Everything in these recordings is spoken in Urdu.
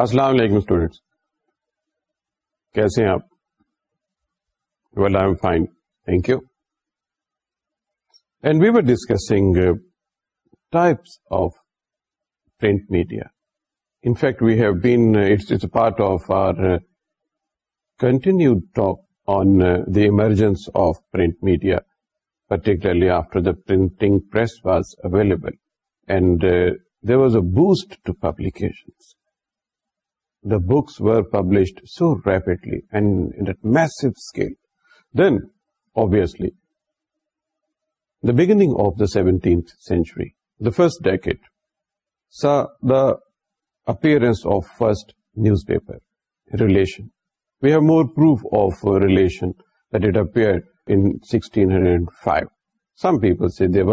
السلام علیکم اسٹوڈینٹس کیسے ہیں آپ well I am fine thank you and we are discussing types of print media in fact we have bits it's a part of our continue talk on the emergence of print media particularly after the printing press was available and there was a boost to publications books were published so rapidly and mass scale then obviously the bang seventy century the first decade saw the appearance of first news paper relation we have more proof of relation دکس five some people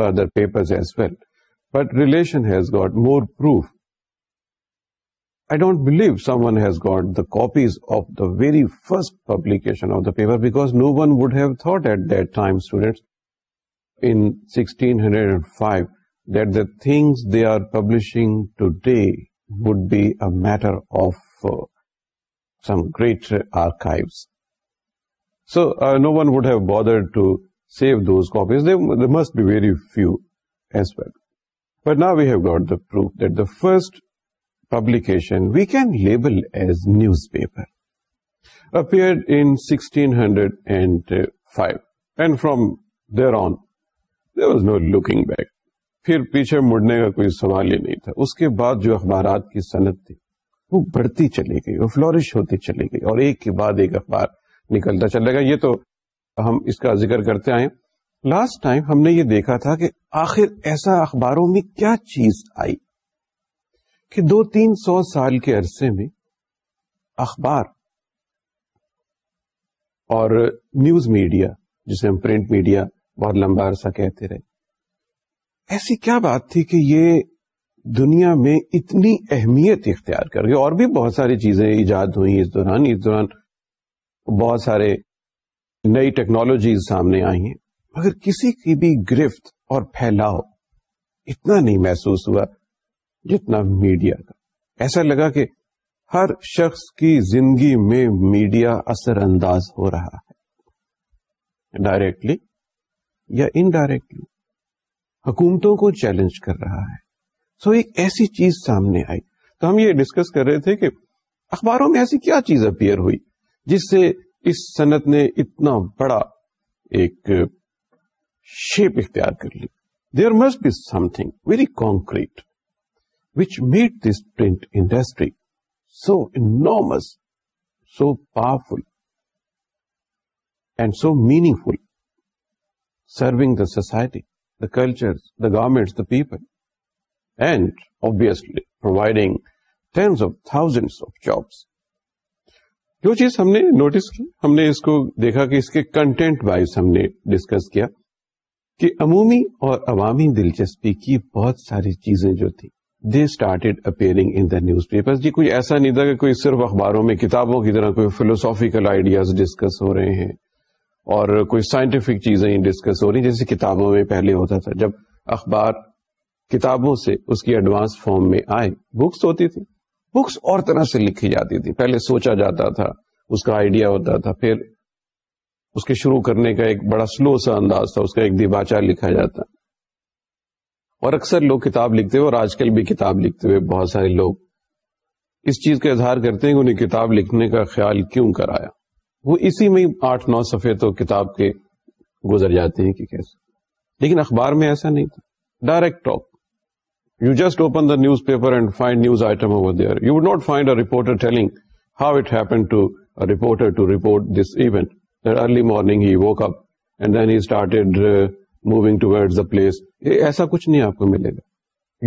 other پیپرشن has got more proof I don't believe someone has got the copies of the very first publication of the paper, because no one would have thought at that time, students, in 1605, that the things they are publishing today would be a matter of uh, some great archives. So uh, no one would have bothered to save those copies. There must be very few as well. But now we have got the proof that the first publication we can label as news paper in hundred and five and on there on no no back back پھر پیچھے مڑنے کا کوئی سوال ہی نہیں تھا اس کے بعد جو اخبارات کی صنعت تھی وہ بڑھتی چلی گئی وہ فلورش ہوتی چلی گئی اور ایک کے بعد ایک اخبار نکلتا چلے گا یہ تو ہم اس کا ذکر کرتے آئے لاسٹ ٹائم ہم نے یہ دیکھا تھا کہ آخر ایسا اخباروں میں کیا چیز آئی کہ دو تین سو سال کے عرصے میں اخبار اور نیوز میڈیا جسے ہم پرنٹ میڈیا بہت لمبا عرصہ کہتے رہے ایسی کیا بات تھی کہ یہ دنیا میں اتنی اہمیت اختیار کر گئی اور بھی بہت ساری چیزیں ایجاد ہوئی دوران اس دوران بہت سارے نئی ٹیکنالوجیز سامنے آئی ہیں مگر کسی کی بھی گرفت اور پھیلاؤ اتنا نہیں محسوس ہوا جتنا میڈیا کا ایسا لگا کہ ہر شخص کی زندگی میں میڈیا اثر انداز ہو رہا ہے ڈائریکٹلی یا انڈائریکٹلی حکومتوں کو چیلنج کر رہا ہے سو so, ایک ایسی چیز سامنے آئی تو ہم یہ ڈسکس کر رہے تھے کہ اخباروں میں ایسی کیا چیز اپیئر ہوئی جس سے اس صنعت نے اتنا بڑا ایک شیپ اختیار کر لی there must be something very concrete which made this print industry so enormous, so powerful, and and so meaningful serving the society the culture the government the people and obviously of thousands of jobs. Of jobs جو چیز ہم نے نوٹس کی ہم نے اس کو دیکھا کہ اس کے کنٹینٹ وائز ہم نے ڈسکس کیا کہ عمومی اور عوامی دلچسپی کی بہت ساری چیزیں جو تھی they started appearing in the newspaper جی کوئی ایسا نہیں تھا کہ کوئی صرف اخباروں میں کتابوں کی طرح کوئی فلوسافیکل آئیڈیاز ڈسکس ہو رہے ہیں اور کوئی سائنٹیفک چیزیں ڈسکس ہو رہی جیسے کتابوں میں پہلے ہوتا تھا جب اخبار کتابوں سے اس کی ایڈوانس فارم میں آئے بکس ہوتی تھی بکس اور طرح سے لکھی جاتی تھی پہلے سوچا جاتا تھا اس کا آئیڈیا ہوتا تھا پھر اس کے شروع کرنے کا ایک بڑا سلو سا انداز تھا اس کا ایک دیواچا لکھا جاتا اور اکثر لوگ کتاب لکھتے ہوئے اور آج کل بھی کتاب لکھتے ہوئے بہت سارے لوگ اس چیز کا اظہار کرتے ہیں کہ انہیں کتاب لکھنے کا خیال کیوں کرایا وہ اسی میں آٹھ نو صفحے تو کتاب کے گزر جاتے ہیں کہ کیسے لیکن اخبار میں ایسا نہیں تھا direct talk you just open the news paper and find news item over there you would not find a reporter telling how it happen to reporter to report this event early morning he woke up and then he started place ایسا کچھ نہیں آپ کو ملے گا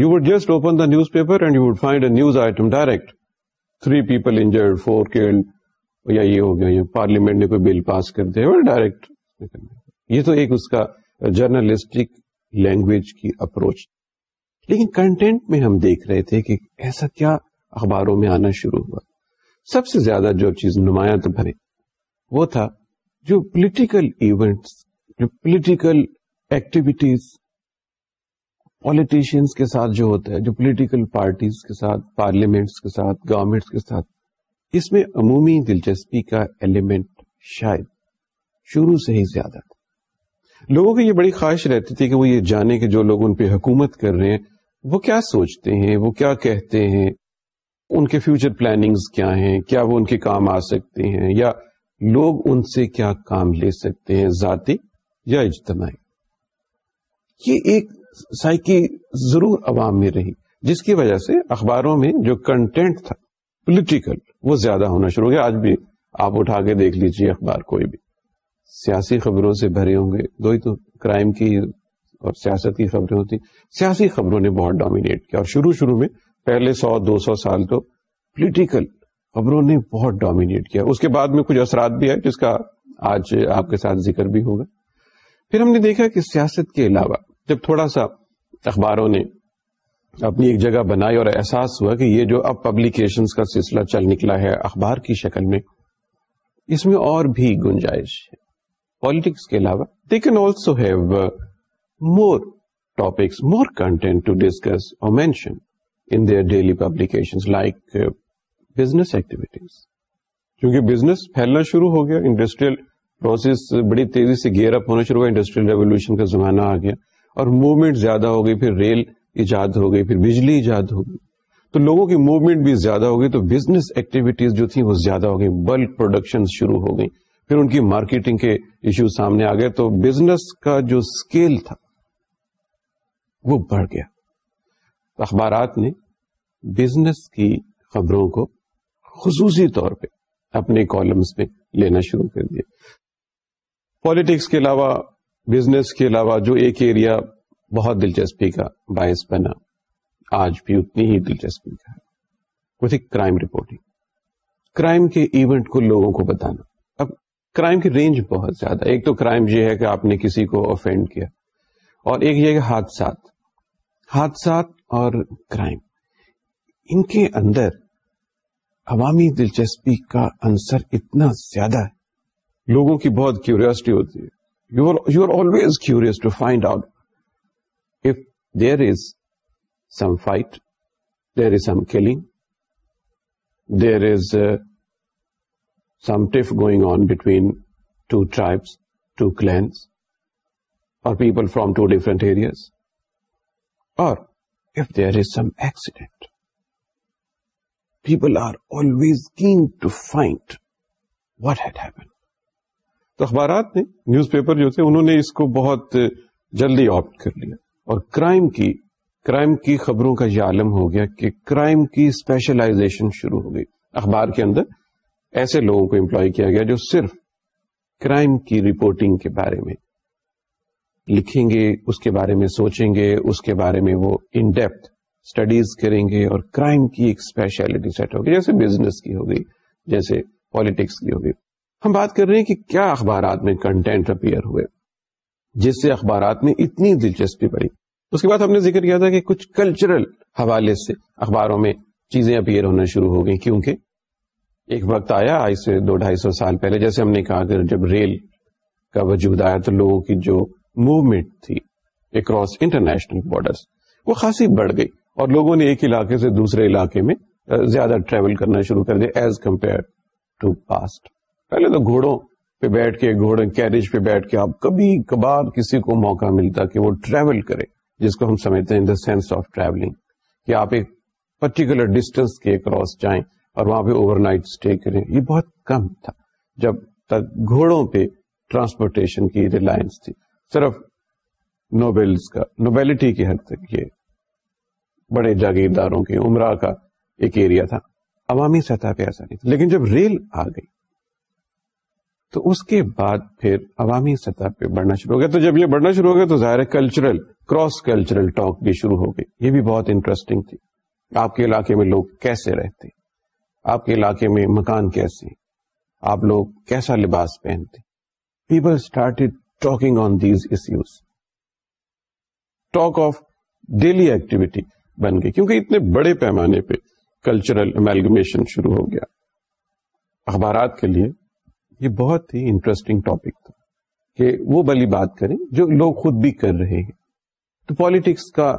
یو یا پارلیمنٹ لینگویج کی اپروچ لیکن کنٹینٹ میں ہم دیکھ رہے تھے کہ ایسا کیا اخباروں میں آنا شروع ہوا سب سے زیادہ جو چیز نمایاں بھرے وہ تھا جو پولیٹیکل ایونٹس جو پولیٹیکل ایکٹیویٹیز پولیٹیشینس کے ساتھ جو ہوتا ہے جو پولیٹیکل پارٹیز کے ساتھ پارلیمنٹس کے ساتھ گورمنٹس کے ساتھ اس میں عمومی دلچسپی کا ایلیمنٹ شاید شروع سے ہی زیادہ تھا لوگوں کی یہ بڑی خواہش رہتی تھی کہ وہ یہ جانے کے جو لوگ ان پہ حکومت کر رہے ہیں وہ کیا سوچتے ہیں وہ کیا کہتے ہیں ان کے فیوچر پلاننگز کیا ہیں کیا وہ ان کے کام آ سکتے ہیں یا لوگ ان سے کیا کام لے سکتے ہیں ذاتی یا اجتماعی یہ ایک سائکی ضرور عوام میں رہی جس کی وجہ سے اخباروں میں جو کنٹینٹ تھا پولیٹیکل وہ زیادہ ہونا شروع ہو گیا آج بھی آپ اٹھا کے دیکھ لیجیے اخبار کوئی بھی سیاسی خبروں سے بھرے ہوں گے دو ہی تو کرائم کی اور سیاست کی خبریں ہوتی سیاسی خبروں نے بہت ڈومینیٹ کیا اور شروع شروع میں پہلے سو دو سو سال تو پولیٹیکل خبروں نے بہت ڈومینیٹ کیا اس کے بعد میں کچھ اثرات بھی آئے جس کا آج آپ کے ساتھ ذکر بھی ہوگا پھر ہم نے دیکھا کہ سیاست کے علاوہ جب تھوڑا سا اخباروں نے اپنی ایک جگہ بنائی اور احساس ہوا کہ یہ جو اب پبلیکیشن کا سلسلہ چل نکلا ہے اخبار کی شکل میں اس میں اور بھی گنجائش ہے پالیٹکس کے علاوہ can also have more topics more content to discuss or mention in their daily publication like business activities کیونکہ بزنس پھیلنا شروع ہو گیا انڈسٹریل پروسیس بڑی تیزی سے گیئر اپ ہونا شروع ہوا انڈسٹریل ریولیوشن کا زمانہ آ گیا اور موومنٹ زیادہ ہو گئی پھر ریل ایجاد ہو گئی پھر بجلی ایجاد ہو گئی تو لوگوں کی موومنٹ بھی زیادہ ہو گئی تو بزنس ایکٹیویٹیز جو تھی وہ زیادہ ہو گئی بلک پروڈکشن شروع ہو گئی پھر ان کی مارکیٹنگ کے ایشو سامنے آ گئے تو بزنس کا جو اسکیل تھا وہ بڑھ گیا اخبارات نے بزنس کی خبروں کو خصوصی طور پہ اپنے کالمس میں لینا شروع کر دیا پالیٹکس کے علاوہ بزنس کے علاوہ جو ایک ایریا بہت دلچسپی کا باعث بنا آج بھی اتنی ہی دلچسپی کا ہے وہ تھی کرائم رپورٹنگ کرائم کے ایونٹ کو لوگوں کو بتانا اب کرائم کی رینج بہت زیادہ ایک تو کرائم یہ ہے کہ آپ نے کسی کو افینڈ کیا اور ایک یہ کہ حادثات حادثات اور کرائم ان کے اندر عوامی دلچسپی کا انصر اتنا زیادہ ہے لوگوں کی بہت کیوریوسٹی ہوتی ہے You are always curious to find out if there is some fight, there is some killing, there is uh, some tiff going on between two tribes, two clans, or people from two different areas, or if there is some accident. People are always keen to find what had happened. تو اخبارات نے نیوز پیپر جو تھے انہوں نے اس کو بہت جلدی آپٹ کر لیا اور کرائم کی کرائم کی خبروں کا یہ عالم ہو گیا کہ کرائم کی اسپیشلائزیشن شروع ہو گئی اخبار کے اندر ایسے لوگوں کو امپلائی کیا گیا جو صرف کرائم کی رپورٹنگ کے بارے میں لکھیں گے اس کے بارے میں سوچیں گے اس کے بارے میں وہ ان ڈیپتھ اسٹڈیز کریں گے اور کرائم کی ایک اسپیشلٹی سیٹ ہوگی جیسے بزنس کی ہوگی جیسے پالیٹکس کی ہوگی ہم بات کر رہے ہیں کہ کیا اخبارات میں کنٹینٹ اپیئر ہوئے جس سے اخبارات میں اتنی دلچسپی پڑی اس کے بعد ہم نے ذکر کیا تھا کہ کچھ کلچرل حوالے سے اخباروں میں چیزیں اپیئر ہونا شروع ہو گئی کیونکہ ایک وقت آیا آج سے دو ڈھائی سو سال پہلے جیسے ہم نے کہا کہ جب ریل کا وجود آیا تو لوگوں کی جو موومنٹ تھی اکراس انٹرنیشنل بارڈرس وہ خاصی بڑھ گئی اور لوگوں نے ایک علاقے سے دوسرے علاقے میں زیادہ ٹریول کرنا شروع کر دیا ایز کمپیئر ٹو پاسٹ پہلے تو گھوڑوں پہ بیٹھ کے گھوڑے کیریج پہ بیٹھ کے آپ کبھی کبھار کسی کو موقع ملتا کہ وہ ٹریول کرے جس کو ہم سمجھتے ہیں in the sense of travelling کہ آپ ایک پرٹیکولر ڈسٹینس کے کراس جائیں اور وہاں پہ اوور نائٹ اسٹے کریں یہ بہت کم تھا جب تک گھوڑوں پہ ٹرانسپورٹیشن کی ریلائنس تھی صرف نوبیلس کا نوبیلٹی کی حد تک یہ بڑے جاگیرداروں کے عمرہ کا ایک ایریا تھا عوامی سطح پہ ایسا نہیں تھا لیکن جب ریل آ گئی تو اس کے بعد پھر عوامی سطح پہ بڑھنا شروع ہو گیا تو جب یہ بڑھنا شروع ہو گیا تو ظاہر کلچرل کراس کلچرل ٹاک بھی شروع ہو گئی یہ بھی بہت انٹرسٹنگ تھی آپ کے علاقے میں لوگ کیسے رہتے آپ کے علاقے میں مکان کیسے آپ لوگ کیسا لباس پہنتے people started talking on these issues talk of daily activity بن گئی کیونکہ اتنے بڑے پیمانے پہ کلچرل امیلگمیشن شروع ہو گیا اخبارات کے لیے یہ بہت ہی انٹرسٹنگ ٹاپک تھا کہ وہ بلی بات کریں جو لوگ خود بھی کر رہے ہیں تو پالیٹکس کا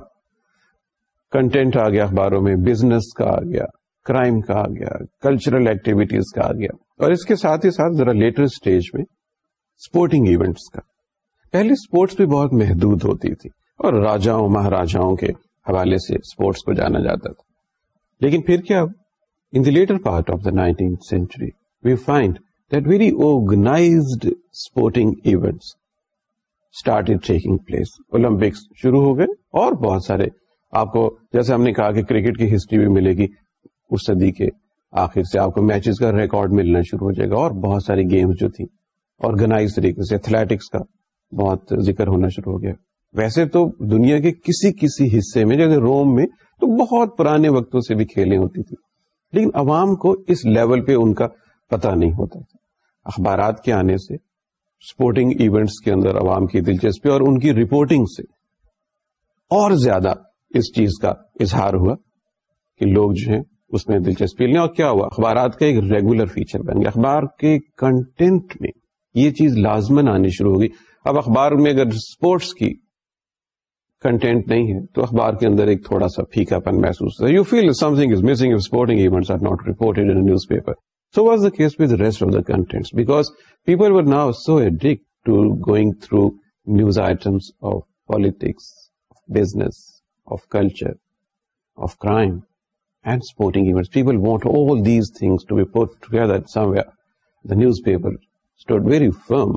کنٹینٹ آ گیا اخباروں میں بزنس کا آ گیا کرائم کا آ گیا کلچرل ایکٹیویٹیز کا آ گیا اور اس کے ساتھ ہی ساتھ ذرا لیٹر اسٹیج میں اسپورٹنگ ایونٹس کا پہلے اسپورٹس بھی بہت محدود ہوتی تھی اور راجاؤں مہاراجاؤں کے حوالے سے اسپورٹس کو جانا جاتا تھا لیکن پھر کیا in the later part of the nineteen century we find that very organized sporting events started taking place. Olympics شروع ہو گئے اور بہت سارے آپ کو جیسے ہم نے کہا کہ کرکٹ کی ہسٹری بھی ملے گی اس صدی کے آخر سے آپ کو میچز کا ریکارڈ ملنا شروع ہو جائے گا اور بہت ساری گیمز جو تھیں آرگنائز طریقے سے ایتھلیٹکس کا بہت ذکر ہونا شروع ہو گیا ویسے تو دنیا کے کسی کسی حصے میں جیسے روم میں تو بہت پرانے وقتوں سے بھی کھیلیں ہوتی تھی لیکن عوام کو اس لیول پہ ان کا پتہ نہیں ہوتا تھا اخبارات کے آنے سے اسپورٹنگ ایونٹس کے اندر عوام کی دلچسپی اور ان کی رپورٹنگ سے اور زیادہ اس چیز کا اظہار ہوا کہ لوگ جو ہیں اس میں دلچسپی لیں اور کیا ہوا اخبارات کا ایک ریگولر فیچر بن گیا اخبار کے کنٹینٹ میں یہ چیز لازمن آنی شروع ہوگی اب اخبار میں اگر اسپورٹس کی کنٹینٹ نہیں ہے تو اخبار کے اندر ایک تھوڑا سا پھیکا پن محسوس ہوتا ہے you feel something is missing or not report in news paper so was the rest of them people were now so addict to going through news items of politics people want all these things news paper very firm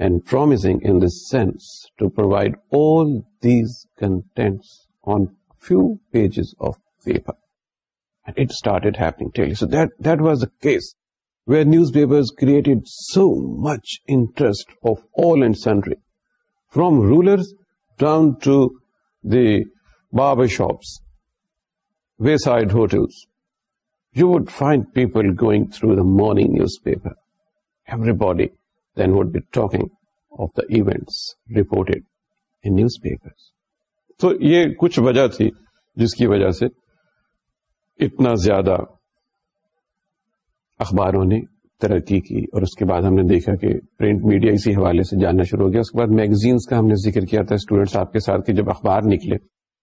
and promising sense to provide all these content on few pages of paper news papered so much interest of all and century from rulers down to the barber shops wayside hotels you would find people going through the morning news paper everybody then we talking of the events report in news paper تو یہ کچھ وجہ تھی جس کی وجہ سے اتنا زیادہ اخباروں نے ترقی کی اور اس کے بعد ہم نے دیکھا کہ پرنٹ میڈیا اسی حوالے سے جاننا شروع ہو گیا اس کے بعد میگزینس کا ہم نے ذکر کیا تھا اسٹوڈینٹس آپ کے ساتھ جب اخبار نکلے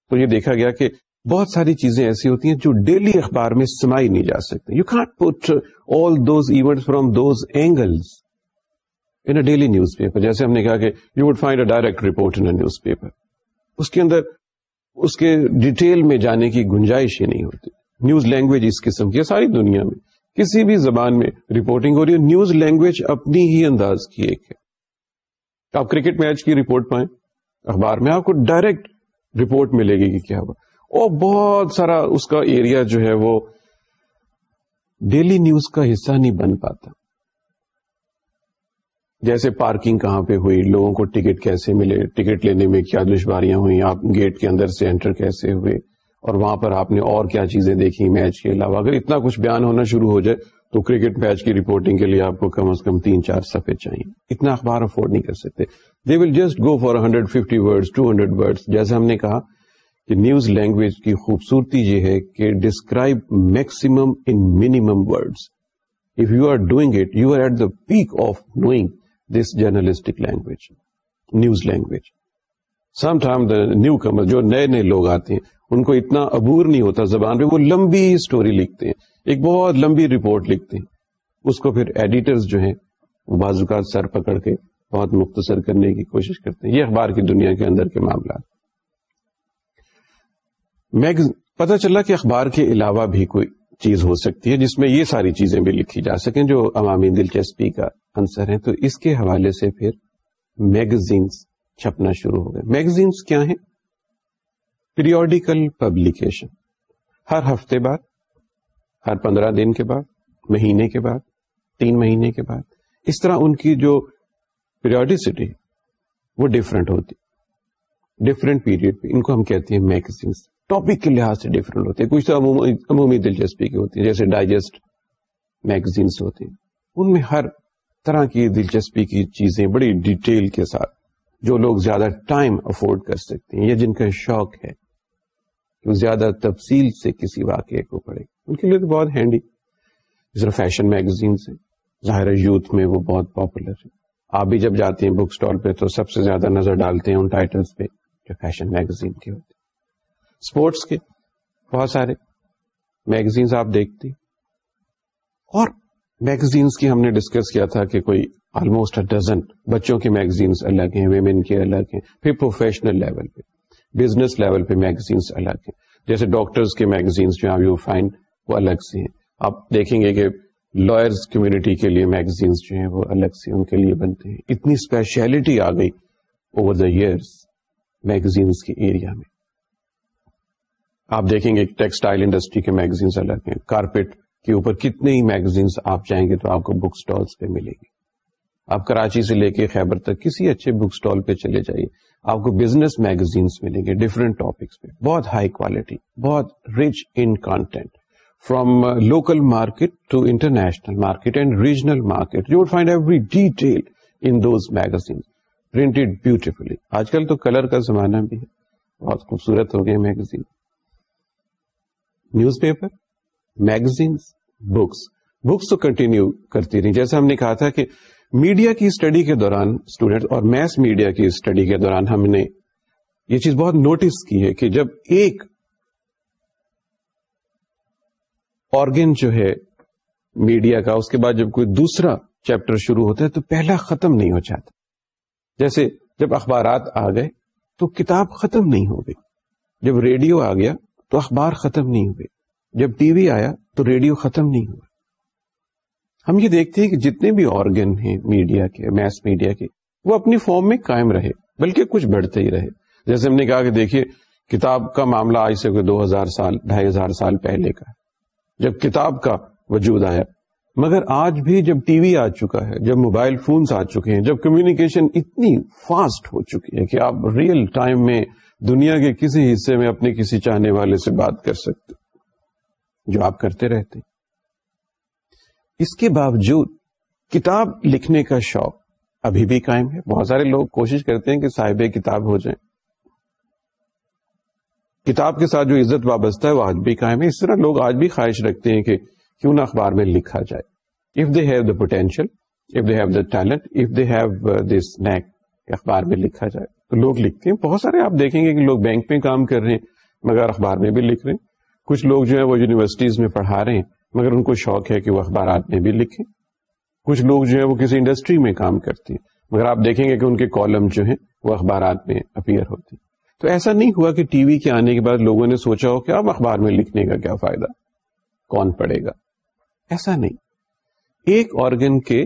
تو یہ دیکھا گیا کہ بہت ساری چیزیں ایسی ہوتی ہیں جو ڈیلی اخبار میں سمائی نہیں جا سکتی you can't put all those event from those angles in a daily news paper جیسے ہم نے کہا کہ you would find a direct report in news paper اس کے اندر اس کے ڈیٹیل میں جانے کی گنجائش ہی نہیں ہوتی نیوز لینگویج اس قسم کی ساری دنیا میں کسی بھی زبان میں رپورٹنگ ہو رہی ہے نیوز لینگویج اپنی ہی انداز کی ایک ہے آپ کرکٹ میچ کی رپورٹ پائیں اخبار میں آپ کو ڈائریکٹ رپورٹ ملے گی کہ کیا ہوا اور بہت سارا اس کا ایریا جو ہے وہ ڈیلی نیوز کا حصہ نہیں بن پاتا جیسے پارکنگ کہاں پہ ہوئی لوگوں کو ٹکٹ کیسے ملے ٹکٹ لینے میں کیا دشواریاں ہوئی آپ گیٹ کے اندر سے انٹر کیسے ہوئے اور وہاں پر آپ نے اور کیا چیزیں دیکھی میچ کے علاوہ اگر اتنا کچھ بیان ہونا شروع ہو جائے تو کرکٹ میچ کی رپورٹنگ کے لیے آپ کو کم از کم تین چار سفے چاہیے اتنا اخبار افورڈ نہیں کر سکتے they will just go for hundred fifty word two hundred word جیسے ہم نے کہا کہ نیوز لینگویج کی خوبصورتی یہ ہے کہ describe maximum in minimum words if you are doing it you are at the peak of knowing this journalistic language news language some time the newcomer جو نئے نئے لوگ آتے ہیں ان کو اتنا عبور نہیں ہوتا زبان پہ وہ لمبی اسٹوری لکھتے ہیں ایک بہت لمبی رپورٹ لکھتے ہیں اس کو پھر ایڈیٹرز جو ہیں وہ بازو کا سر پکڑ کے بہت مختصر کرنے کی کوشش کرتے ہیں یہ اخبار کی دنیا کے اندر کے معاملات پتا چلا کہ اخبار کے علاوہ بھی کوئی چیز ہو سکتی ہے جس میں یہ ساری چیزیں بھی لکھی جا سکیں جو عوامی دلچسپی کا انسر ہے تو اس کے حوالے سے پھر میگزینس چھپنا شروع ہو گئے میگزینس کیا ہیں پیریوڈیکل پبلیکیشن ہر ہفتے بعد ہر پندرہ دن کے بعد مہینے کے بعد تین مہینے کے بعد اس طرح ان کی جو پیریوڈیسٹی وہ ڈفرینٹ ہوتی ڈفرینٹ پیریڈ پہ ان کو ہم کہتے ہیں میگزینس ٹاپک کے لحاظ سے ڈفرینٹ ہوتے ہیں کچھ تو عمومی دلچسپی کی ہوتی ہیں جیسے ڈائجسٹ میگزینس ہوتے ہیں ان میں ہر طرح کی دلچسپی کی چیزیں بڑی ڈیٹیل کے ساتھ جو لوگ زیادہ ٹائم افورڈ کر سکتے ہیں یا جن کا شوق ہے زیادہ تفصیل سے کسی واقعے کو پڑھے ان کے لیے تو بہت ہینڈی طرح فیشن میگزینس سے ظاہر یوتھ میں وہ بہت پاپولر ہے آپ بھی جب جاتے ہیں بک اسٹال پہ تو سب سے زیادہ نظر ڈالتے ہیں ان ٹائٹلز پہ جو فیشن میگزین کے ہوتے اسپورٹس کے بہت سارے میگزینس آپ دیکھتے اور میگزینس کی ہم نے ڈسکس کیا تھا کہ کوئی آلموسٹ ڈزن بچوں کے میگزینس الگ ہیں ویمن کے الگ ہیں پھر پروفیشنل لیول پہ بزنس لیول پہ میگزینس الگ ہیں جیسے ڈاکٹرس کے میگزینس جو یو وہ الگ سے ہیں آپ دیکھیں گے کہ لائرز کمیونٹی کے لیے میگزینس جو ہیں وہ الگ سے ان کے لیے بنتے ہیں اتنی اسپیشلٹی آ گئی اوور دا ایئرس میگزینس کے ایریا میں آپ دیکھیں گے ٹیکسٹائل انڈسٹری کے میگزینس الگ ہیں کارپیٹ کے اوپر کتنے ہی میگزینس آپ جائیں گے تو آپ کو بک اسٹالس پہ ملیں گے آپ کراچی سے لے کے خیبر تک کسی اچھے بک اسٹال پہ چلے جائیے آپ کو بزنس میگزینس ملیں گے ڈفرنٹ ہائی کوالٹی بہت rich content from local market market market to international and regional you find every detail in those magazine printed beautifully آج کل تو کلر کا زمانہ بھی ہے بہت خوبصورت ہو گئے magazine newspaper magazines books books تو کنٹینیو کرتی رہی جیسے ہم نے کہا تھا کہ میڈیا کی اسٹڈی کے دوران اسٹوڈینٹ اور میس میڈیا کی اسٹڈی کے دوران ہم نے یہ چیز بہت نوٹس کی ہے کہ جب ایک آرگن جو ہے میڈیا کا اس کے بعد جب کوئی دوسرا چیپٹر شروع ہوتا ہے تو پہلا ختم نہیں ہو جاتا جیسے جب اخبارات آ گئے تو کتاب ختم نہیں ہو گئی جب ریڈیو آ گیا تو اخبار ختم نہیں ہوئے جب ٹی وی آیا تو ریڈیو ختم نہیں ہوا ہم یہ دیکھتے ہیں کہ جتنے بھی آرگن ہیں میڈیا کے میس میڈیا کے وہ اپنی فارم میں قائم رہے بلکہ کچھ بڑھتے ہی رہے جیسے ہم نے کہا کہ دیکھیے کتاب کا معاملہ آج سے دو ہزار سال ڈھائی ہزار سال پہلے کا جب کتاب کا وجود آیا مگر آج بھی جب ٹی وی آ چکا ہے جب موبائل فونز آ چکے ہیں جب کمیونیکیشن اتنی فاسٹ ہو چکی ہے کہ آپ ریئل ٹائم میں دنیا کے کسی حصے میں اپنے کسی چاہنے والے سے بات کر سکتے جو آپ کرتے رہتے ہیں اس کے باوجود کتاب لکھنے کا شوق ابھی بھی قائم ہے بہت سارے لوگ کوشش کرتے ہیں کہ صاحب کتاب ہو جائیں کتاب کے ساتھ جو عزت وابستہ ہے وہ آج بھی قائم ہے اس طرح لوگ آج بھی خواہش رکھتے ہیں کہ کیوں نہ اخبار میں لکھا جائے if they have the potential if they have the talent if they have this knack اخبار میں لکھا جائے تو لوگ لکھتے ہیں بہت سارے آپ دیکھیں گے کہ لوگ بینک میں کام کر رہے ہیں مگر اخبار میں بھی لکھ رہے ہیں کچھ لوگ جو ہے وہ یونیورسٹیز میں پڑھا رہے ہیں مگر ان کو شوق ہے کہ وہ اخبارات میں بھی لکھیں کچھ لوگ جو ہے وہ کسی انڈسٹری میں کام کرتے ہیں مگر آپ دیکھیں گے کہ ان کے کالم جو ہیں وہ اخبارات میں اپیئر ہوتے ہیں تو ایسا نہیں ہوا کہ ٹی وی کے آنے کے بعد لوگوں نے سوچا ہو کہ اب اخبار میں لکھنے کا کیا فائدہ کون پڑے گا ایسا نہیں ایک آرگن کے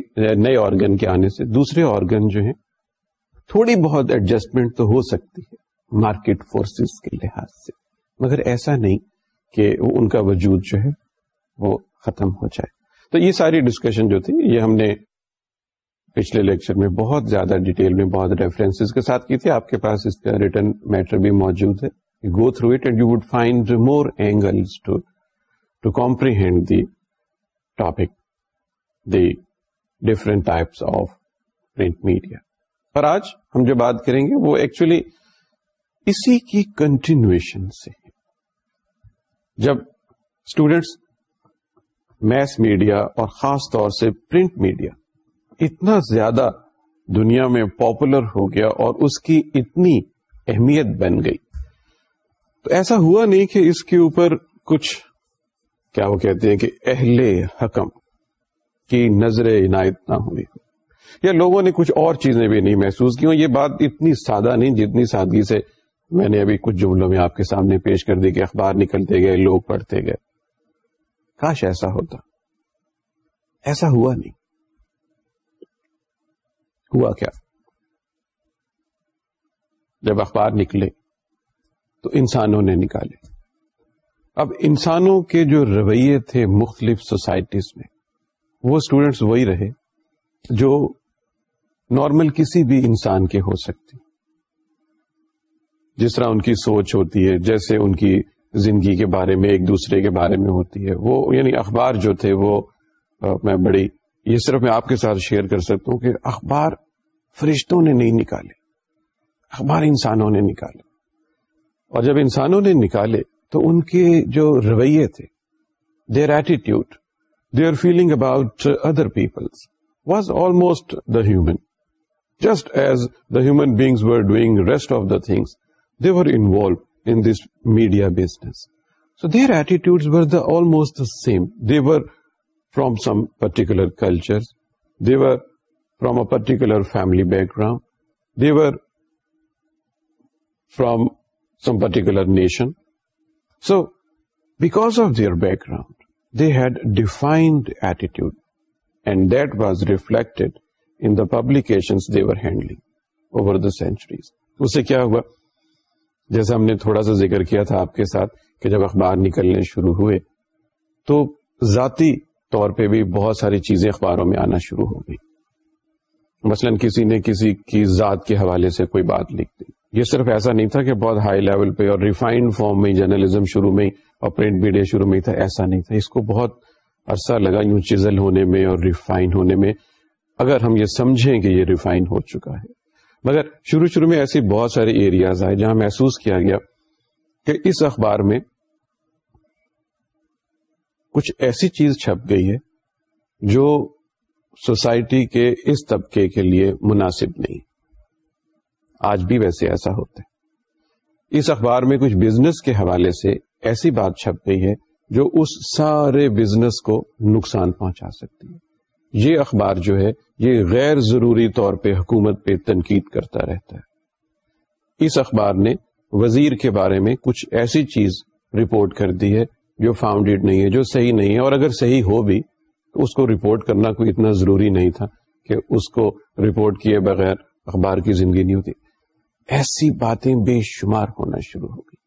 نئے آرگن کے آنے سے دوسرے آرگن جو ہیں تھوڑی بہت ایڈجسٹمنٹ تو ہو سکتی ہے مارکیٹ فورسز کے لحاظ سے مگر ایسا نہیں کہ ان کا وجود جو ہے وہ ختم ہو جائے تو یہ ساری ڈسکشن جو تھی یہ ہم نے پچھلے لیکچر میں بہت زیادہ ڈیٹیل میں بہت ریفرنس کے ساتھ کی تھی آپ کے پاس اس کا ریٹرن میٹر بھی موجود ہے go through it and you would find more to comprehend the topic the different types of print media اور آج ہم جو بات کریں گے وہ ایکچولی اسی کی کنٹینویشن سے جب اسٹوڈینٹس میس میڈیا اور خاص طور سے پرنٹ میڈیا اتنا زیادہ دنیا میں پاپولر ہو گیا اور اس کی اتنی اہمیت بن گئی تو ایسا ہوا نہیں کہ اس کے اوپر کچھ کیا وہ کہتے ہیں کہ اہل حکم کی نظر عنایت نہ ہوئی یا لوگوں نے کچھ اور چیزیں بھی نہیں محسوس کی یہ بات اتنی سادہ نہیں جتنی سادگی سے میں نے ابھی کچھ جملوں میں آپ کے سامنے پیش کر دی کہ اخبار نکلتے گئے لوگ پڑھتے گئے کاش ایسا ہوتا ایسا ہوا نہیں ہوا کیا جب اخبار نکلے تو انسانوں نے نکالے اب انسانوں کے جو رویے تھے مختلف سوسائٹیز میں وہ اسٹوڈینٹس وہی رہے جو نارمل کسی بھی انسان کے ہو سکتے جس طرح ان کی سوچ ہوتی ہے جیسے ان کی زندگی کے بارے میں ایک دوسرے کے بارے میں ہوتی ہے وہ یعنی اخبار جو تھے وہ میں بڑی یہ صرف میں آپ کے ساتھ شیئر کر سکتا ہوں کہ اخبار فرشتوں نے نہیں نکالے اخبار انسانوں نے نکالے اور جب انسانوں نے نکالے تو ان کے جو رویے تھے their attitude attitude they are feeling about other peoples was almost the human just as the human beings rest of the things they were involve this media business so their attitude were the almost same they were from some particular culture they were from a particular family background they were from some particular nation so because of their background they had defined attitude and does reflect an the publication they were handling over the centuries اس سے کیا ہوا جیسے ہم نے تھوڑا سا ذکر کیا تھا آپ کے ساتھ کہ جب اخبار نکلنے شروع ہوئے تو ذاتی طور پہ بھی بہت ساری چیزیں اخباروں میں آنا شروع ہو گئی مثلا کسی نے کسی کی ذات کے حوالے سے کوئی بات لکھ دی یہ صرف ایسا نہیں تھا کہ بہت ہائی لیول پہ اور ریفائنڈ فارم میں جرنلزم شروع میں اور پرنٹ میڈیا شروع میں تھا ایسا نہیں تھا اس کو بہت عرصہ لگا یوں چزل ہونے میں اور ریفائن ہونے میں اگر ہم یہ سمجھیں کہ یہ ریفائن ہو چکا ہے مگر شروع شروع میں ایسی بہت سارے ایریاز آئے جہاں محسوس کیا گیا کہ اس اخبار میں کچھ ایسی چیز چھپ گئی ہے جو سوسائٹی کے اس طبقے کے لیے مناسب نہیں آج بھی ویسے ایسا ہوتا ہے اس اخبار میں کچھ بزنس کے حوالے سے ایسی بات چھپ گئی ہے جو اس سارے بزنس کو نقصان پہنچا سکتی ہے یہ اخبار جو ہے یہ غیر ضروری طور پہ حکومت پہ تنقید کرتا رہتا ہے اس اخبار نے وزیر کے بارے میں کچھ ایسی چیز رپورٹ کر دی ہے جو فاؤنڈیڈ نہیں ہے جو صحیح نہیں ہے اور اگر صحیح ہو بھی تو اس کو رپورٹ کرنا کوئی اتنا ضروری نہیں تھا کہ اس کو رپورٹ کیے بغیر اخبار کی زندگی نہیں ہوتی ایسی باتیں بے شمار ہونا شروع ہو گئی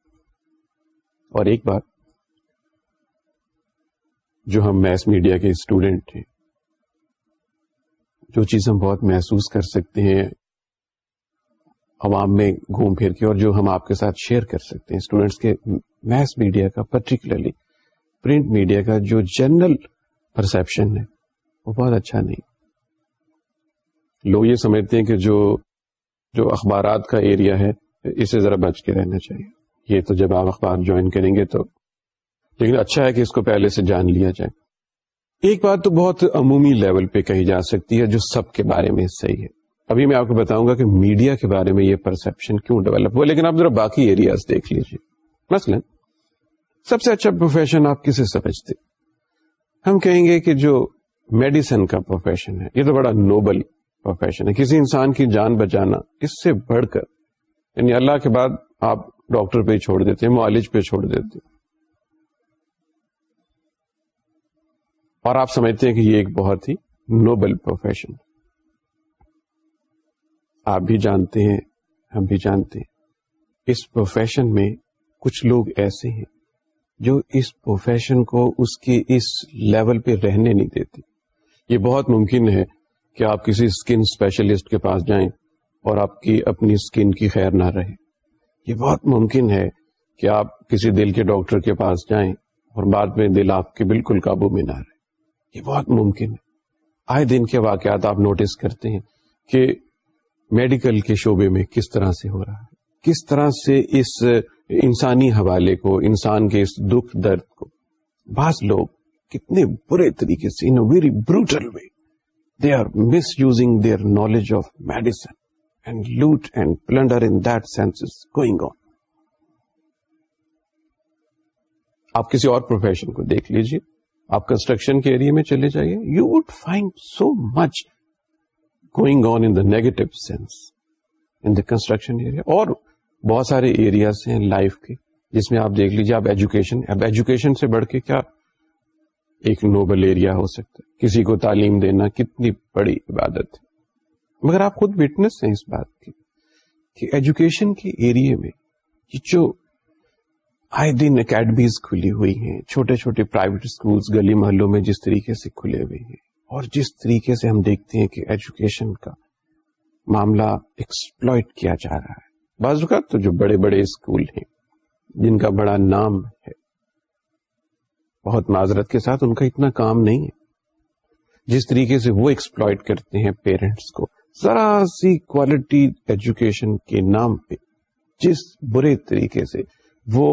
اور ایک بات جو ہم میس میڈیا کے اسٹوڈینٹ تھے جو چیز ہم بہت محسوس کر سکتے ہیں عوام میں گھوم پھر کے اور جو ہم آپ کے ساتھ شیئر کر سکتے ہیں اسٹوڈینٹس کے میس میڈیا کا پرٹیکولرلی پرنٹ میڈیا کا جو جنرل پرسپشن ہے وہ بہت اچھا نہیں لوگ یہ سمجھتے ہیں کہ جو جو اخبارات کا ایریا ہے اسے ذرا بچ کے رہنا چاہیے یہ تو جب آپ اخبار جوائن کریں گے تو لیکن اچھا ہے کہ اس کو پہلے سے جان لیا جائے ایک بات تو بہت عمومی لیول پہ کہی جا سکتی ہے جو سب کے بارے میں صحیح ہے ابھی میں آپ کو بتاؤں گا کہ میڈیا کے بارے میں یہ پرسپشن کیوں ڈیولپ ہوا لیکن آپ ذرا باقی ایریاز دیکھ لیجیے مثلا سب سے اچھا پروفیشن آپ کسے سمجھتے ہم کہیں گے کہ جو میڈیسن کا پروفیشن ہے یہ تو بڑا نوبل پروفیشن ہے کسی انسان کی جان بچانا اس سے بڑھ کر یعنی اللہ کے بعد آپ ڈاکٹر پہ چھوڑ دیتے ہیں معالج پہ چھوڑ دیتے ہیں اور آپ سمجھتے ہیں کہ یہ ایک بہت ہی نوبل پروفیشن آپ بھی جانتے ہیں ہم بھی جانتے ہیں اس پروفیشن میں کچھ لوگ ایسے ہیں جو اس پروفیشن کو اس کے اس لیول پہ رہنے نہیں دیتے یہ بہت ممکن ہے کہ آپ کسی اسکن اسپیشلسٹ کے پاس جائیں اور آپ کی اپنی اسکن کی خیر نہ رہے یہ بہت ممکن ہے کہ آپ کسی دل کے ڈاکٹر کے پاس جائیں اور بعد میں دل آپ کے بالکل قابو میں نہ رہے یہ بہت ممکن ہے آئے دن کے واقعات آپ نوٹس کرتے ہیں کہ میڈیکل کے شعبے میں کس طرح سے ہو رہا ہے کس طرح سے اس انسانی حوالے کو انسان کے اس دکھ درد کو بعض لوگ کتنے برے طریقے سے in a very brutal way they are misusing their knowledge of medicine and loot and plunder in dense going on آپ کسی اور پروفیشن کو دیکھ لیجیے آپ کنسٹرکشن کے ایریا میں چلے جائیے you would find so much going on in negative sense in the construction area اور بہت سارے ایریاز ہیں لائف کے جس میں آپ دیکھ لیجیے آپ ایجوکیشن اب ایجوکیشن سے بڑھ کے کیا ایک نوبل ایریا ہو سکتا ہے کسی کو تعلیم دینا کتنی بڑی عبادت ہے مگر آپ خود وٹنس ہیں اس بات کی کہ ایجوکیشن کے ایریا میں جو آئے دن اکیڈمیز کھلی ہوئی ہیں چھوٹے چھوٹے پرائیویٹ اسکولس گلی محلوں میں جس طریقے سے کھلے ہوئے ہیں اور جس طریقے سے ہم دیکھتے ہیں کہ ایجوکیشن کا معاملہ کیا جا رہا ہے بعض اوقات تو جو بڑے بڑے اسکول ہیں جن کا بڑا نام ہے بہت معذرت کے ساتھ ان کا اتنا کام نہیں ہے جس طریقے سے وہ ایکسپلوئٹ کرتے ہیں پیرنٹس کو ذرا سی کوالٹی ایجوکیشن کے نام پہ جس برے طریقے سے وہ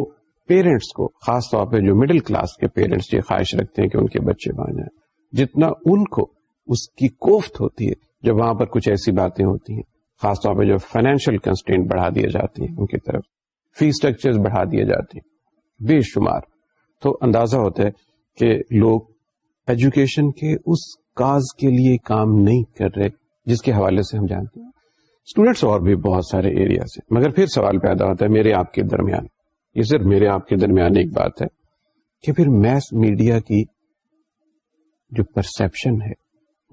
پیرنٹس کو خاص طور پہ جو مڈل کلاس کے پیرنٹس یہ خواہش رکھتے ہیں کہ ان کے بچے وہاں جائیں جتنا ان کو اس کی کوفت ہوتی ہے جب وہاں پر کچھ ایسی باتیں ہوتی ہیں خاص طور پہ جو فائنینشیل کنسٹینٹ بڑھا دیے جاتے ہیں ان کی طرف فی اسٹرکچر بڑھا دیے جاتے ہیں بے شمار تو اندازہ ہوتا ہے کہ لوگ ایجوکیشن کے اس کاز کے لیے کام نہیں کر رہے جس کے حوالے سے ہم جانتے ہیں اسٹوڈینٹس اور بھی بہت سارے ایریاز ہیں مگر پھر سوال پیدا ہوتا ہے میرے آپ کے درمیان یہ صرف میرے آپ کے درمیان ایک بات ہے کہ پھر میس میڈیا کی جو پرسپشن ہے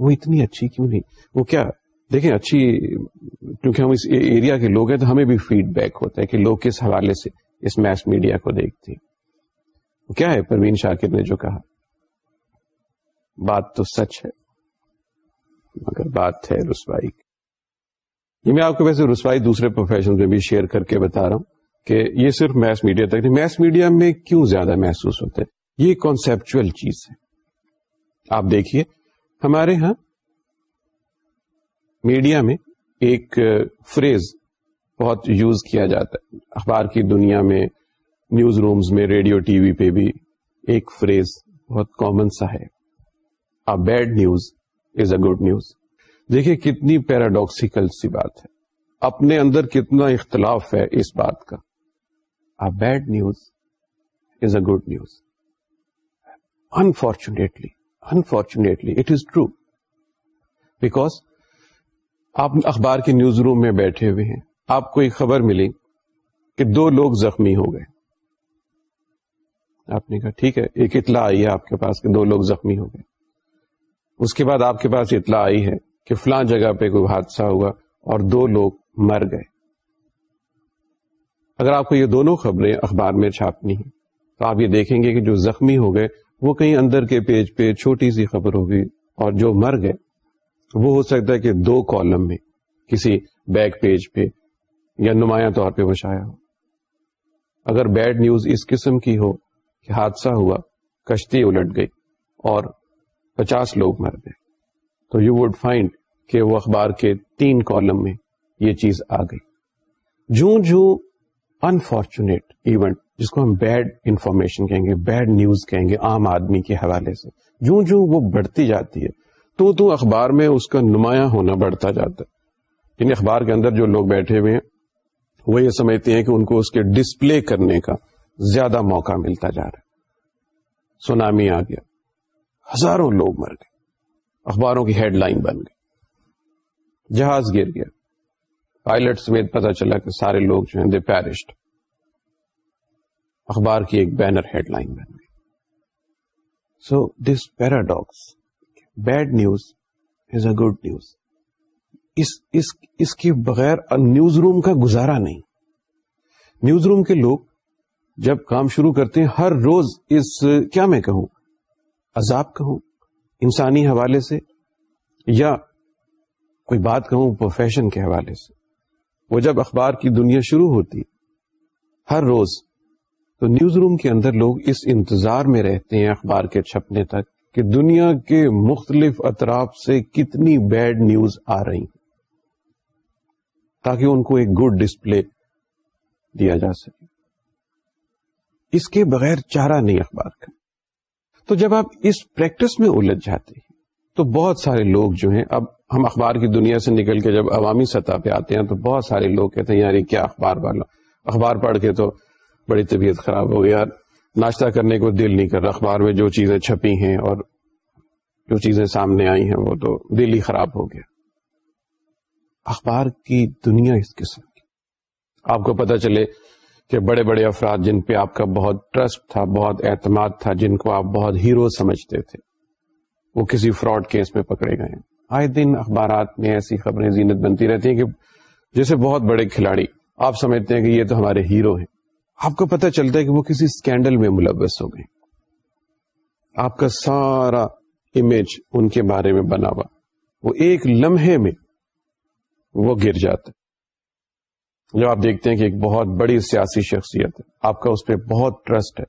وہ اتنی اچھی کیوں نہیں وہ کیا دیکھیں اچھی کیونکہ ہم اس ایریا کے لوگ ہیں تو ہمیں بھی فیڈ بیک ہوتا ہے کہ لوگ کس حوالے سے اس میس میڈیا کو دیکھتے وہ کیا ہے پروین شاکر نے جو کہا بات تو سچ ہے مگر بات ہے رسوائی یہ میں آپ کو ویسے رسوائی دوسرے پروفیشن میں بھی شیئر کر کے بتا رہا ہوں کہ یہ صرف میس میڈیا تک نہیں میس میڈیا میں کیوں زیادہ محسوس ہوتا ہے یہ کانسیپچل چیز ہے آپ دیکھیے ہمارے ہاں میڈیا میں ایک فریز بہت یوز کیا جاتا ہے اخبار کی دنیا میں نیوز رومز میں ریڈیو ٹی وی پہ بھی ایک فریز بہت کامن سا ہے bad news is a good news دیکھیے کتنی پیراڈاکسیکل سی بات ہے اپنے اندر کتنا اختلاف ہے اس بات کا bad news is a good news unfortunately unfortunately it is true Because آپ اخبار کے نیوز روم میں بیٹھے ہوئے ہیں آپ کو ایک خبر ملی کہ دو لوگ زخمی ہو گئے آپ نے کہا ٹھیک ہے ایک اطلاع آئی ہے آپ کے پاس کہ دو لوگ زخمی ہو گئے اس کے بعد آپ کے پاس اطلاع آئی ہے کہ فلاں جگہ پہ کوئی حادثہ ہوا اور دو لوگ مر گئے اگر آپ کو یہ دونوں خبریں اخبار میں چھاپنی ہیں تو آپ یہ دیکھیں گے کہ جو زخمی ہو گئے وہ کہیں اندر کے پیج پہ چھوٹی سی خبر ہوگی اور جو مر گئے وہ ہو سکتا ہے کہ دو کالم میں کسی بیک پیج پہ یا نمایاں طور پہ مشایا ہو اگر بیڈ نیوز اس قسم کی ہو کہ حادثہ ہوا کشتی الٹ گئی اور پچاس لوگ مر گئے تو یو وڈ فائنڈ کہ وہ اخبار کے تین کالم میں یہ چیز آ گئی جوں جوں انفارچونیٹ ایونٹ جس کو ہم بیڈ انفارمیشن کہیں گے بیڈ نیوز کہیں گے عام آدمی کے حوالے سے جوں جوں وہ بڑھتی جاتی ہے تو تو اخبار میں اس کا نمایاں ہونا بڑھتا جاتا ہے یعنی اخبار کے اندر جو لوگ بیٹھے ہوئے ہیں وہ یہ سمجھتے ہیں کہ ان کو اس کے ڈسپلے کرنے کا زیادہ موقع ملتا جا رہا ہے سونامی آ گیا ہزاروں لوگ مر گئے اخباروں کی ہیڈ لائن بن گئی جہاز گر گیا پائلٹ سمیت پتا چلا کہ سارے لوگ جو ہیں دے پیرسٹ اخبار کی ایک بینر ہیڈ لائن بن گئی so this paradox bad news is a good news اس کے بغیر نیوز روم کا گزارا نہیں نیوز روم کے لوگ جب کام شروع کرتے ہیں ہر روز اس کیا میں کہوں عذاب کہوں انسانی حوالے سے یا کوئی بات کہوں پروفیشن کے حوالے سے وہ جب اخبار کی دنیا شروع ہوتی ہر روز تو نیوز روم کے اندر لوگ اس انتظار میں رہتے ہیں اخبار کے چھپنے تک کہ دنیا کے مختلف اطراف سے کتنی بیڈ نیوز آ رہی ہیں تاکہ ان کو ایک گڈ ڈسپلے دیا جا سکے اس کے بغیر چارہ نہیں اخبار کا تو جب آپ اس پریکٹس میں الجھ جاتے ہیں تو بہت سارے لوگ جو ہیں اب ہم اخبار کی دنیا سے نکل کے جب عوامی سطح پہ آتے ہیں تو بہت سارے لوگ کہتے ہیں یار یعنی کیا اخبار والا اخبار پڑھ کے تو بڑی طبیعت خراب ہو گئی یار ناشتہ کرنے کو دل نہیں کر رہا اخبار میں جو چیزیں چھپی ہیں اور جو چیزیں سامنے آئی ہیں وہ تو دل ہی خراب ہو گیا اخبار کی دنیا اس قسم کی آپ کو پتہ چلے کہ بڑے بڑے افراد جن پہ آپ کا بہت ٹرسٹ تھا بہت اعتماد تھا جن کو آپ بہت ہیرو سمجھتے تھے وہ کسی فراڈ کیس میں پکڑے گئے ہیں آئے دن اخبارات میں ایسی خبریں زینت بنتی رہتی ہیں کہ جیسے بہت بڑے کھلاڑی آپ سمجھتے ہیں کہ یہ تو ہمارے ہیرو ہیں آپ کو پتہ چلتا ہے کہ وہ کسی اسکینڈل میں ملوث ہو گئے آپ کا سارا امیج ان کے بارے میں بنا ہوا وہ ایک لمحے میں وہ گر جاتا ہے جب آپ دیکھتے ہیں کہ ایک بہت بڑی سیاسی شخصیت ہے آپ کا اس پہ بہت ٹرسٹ ہے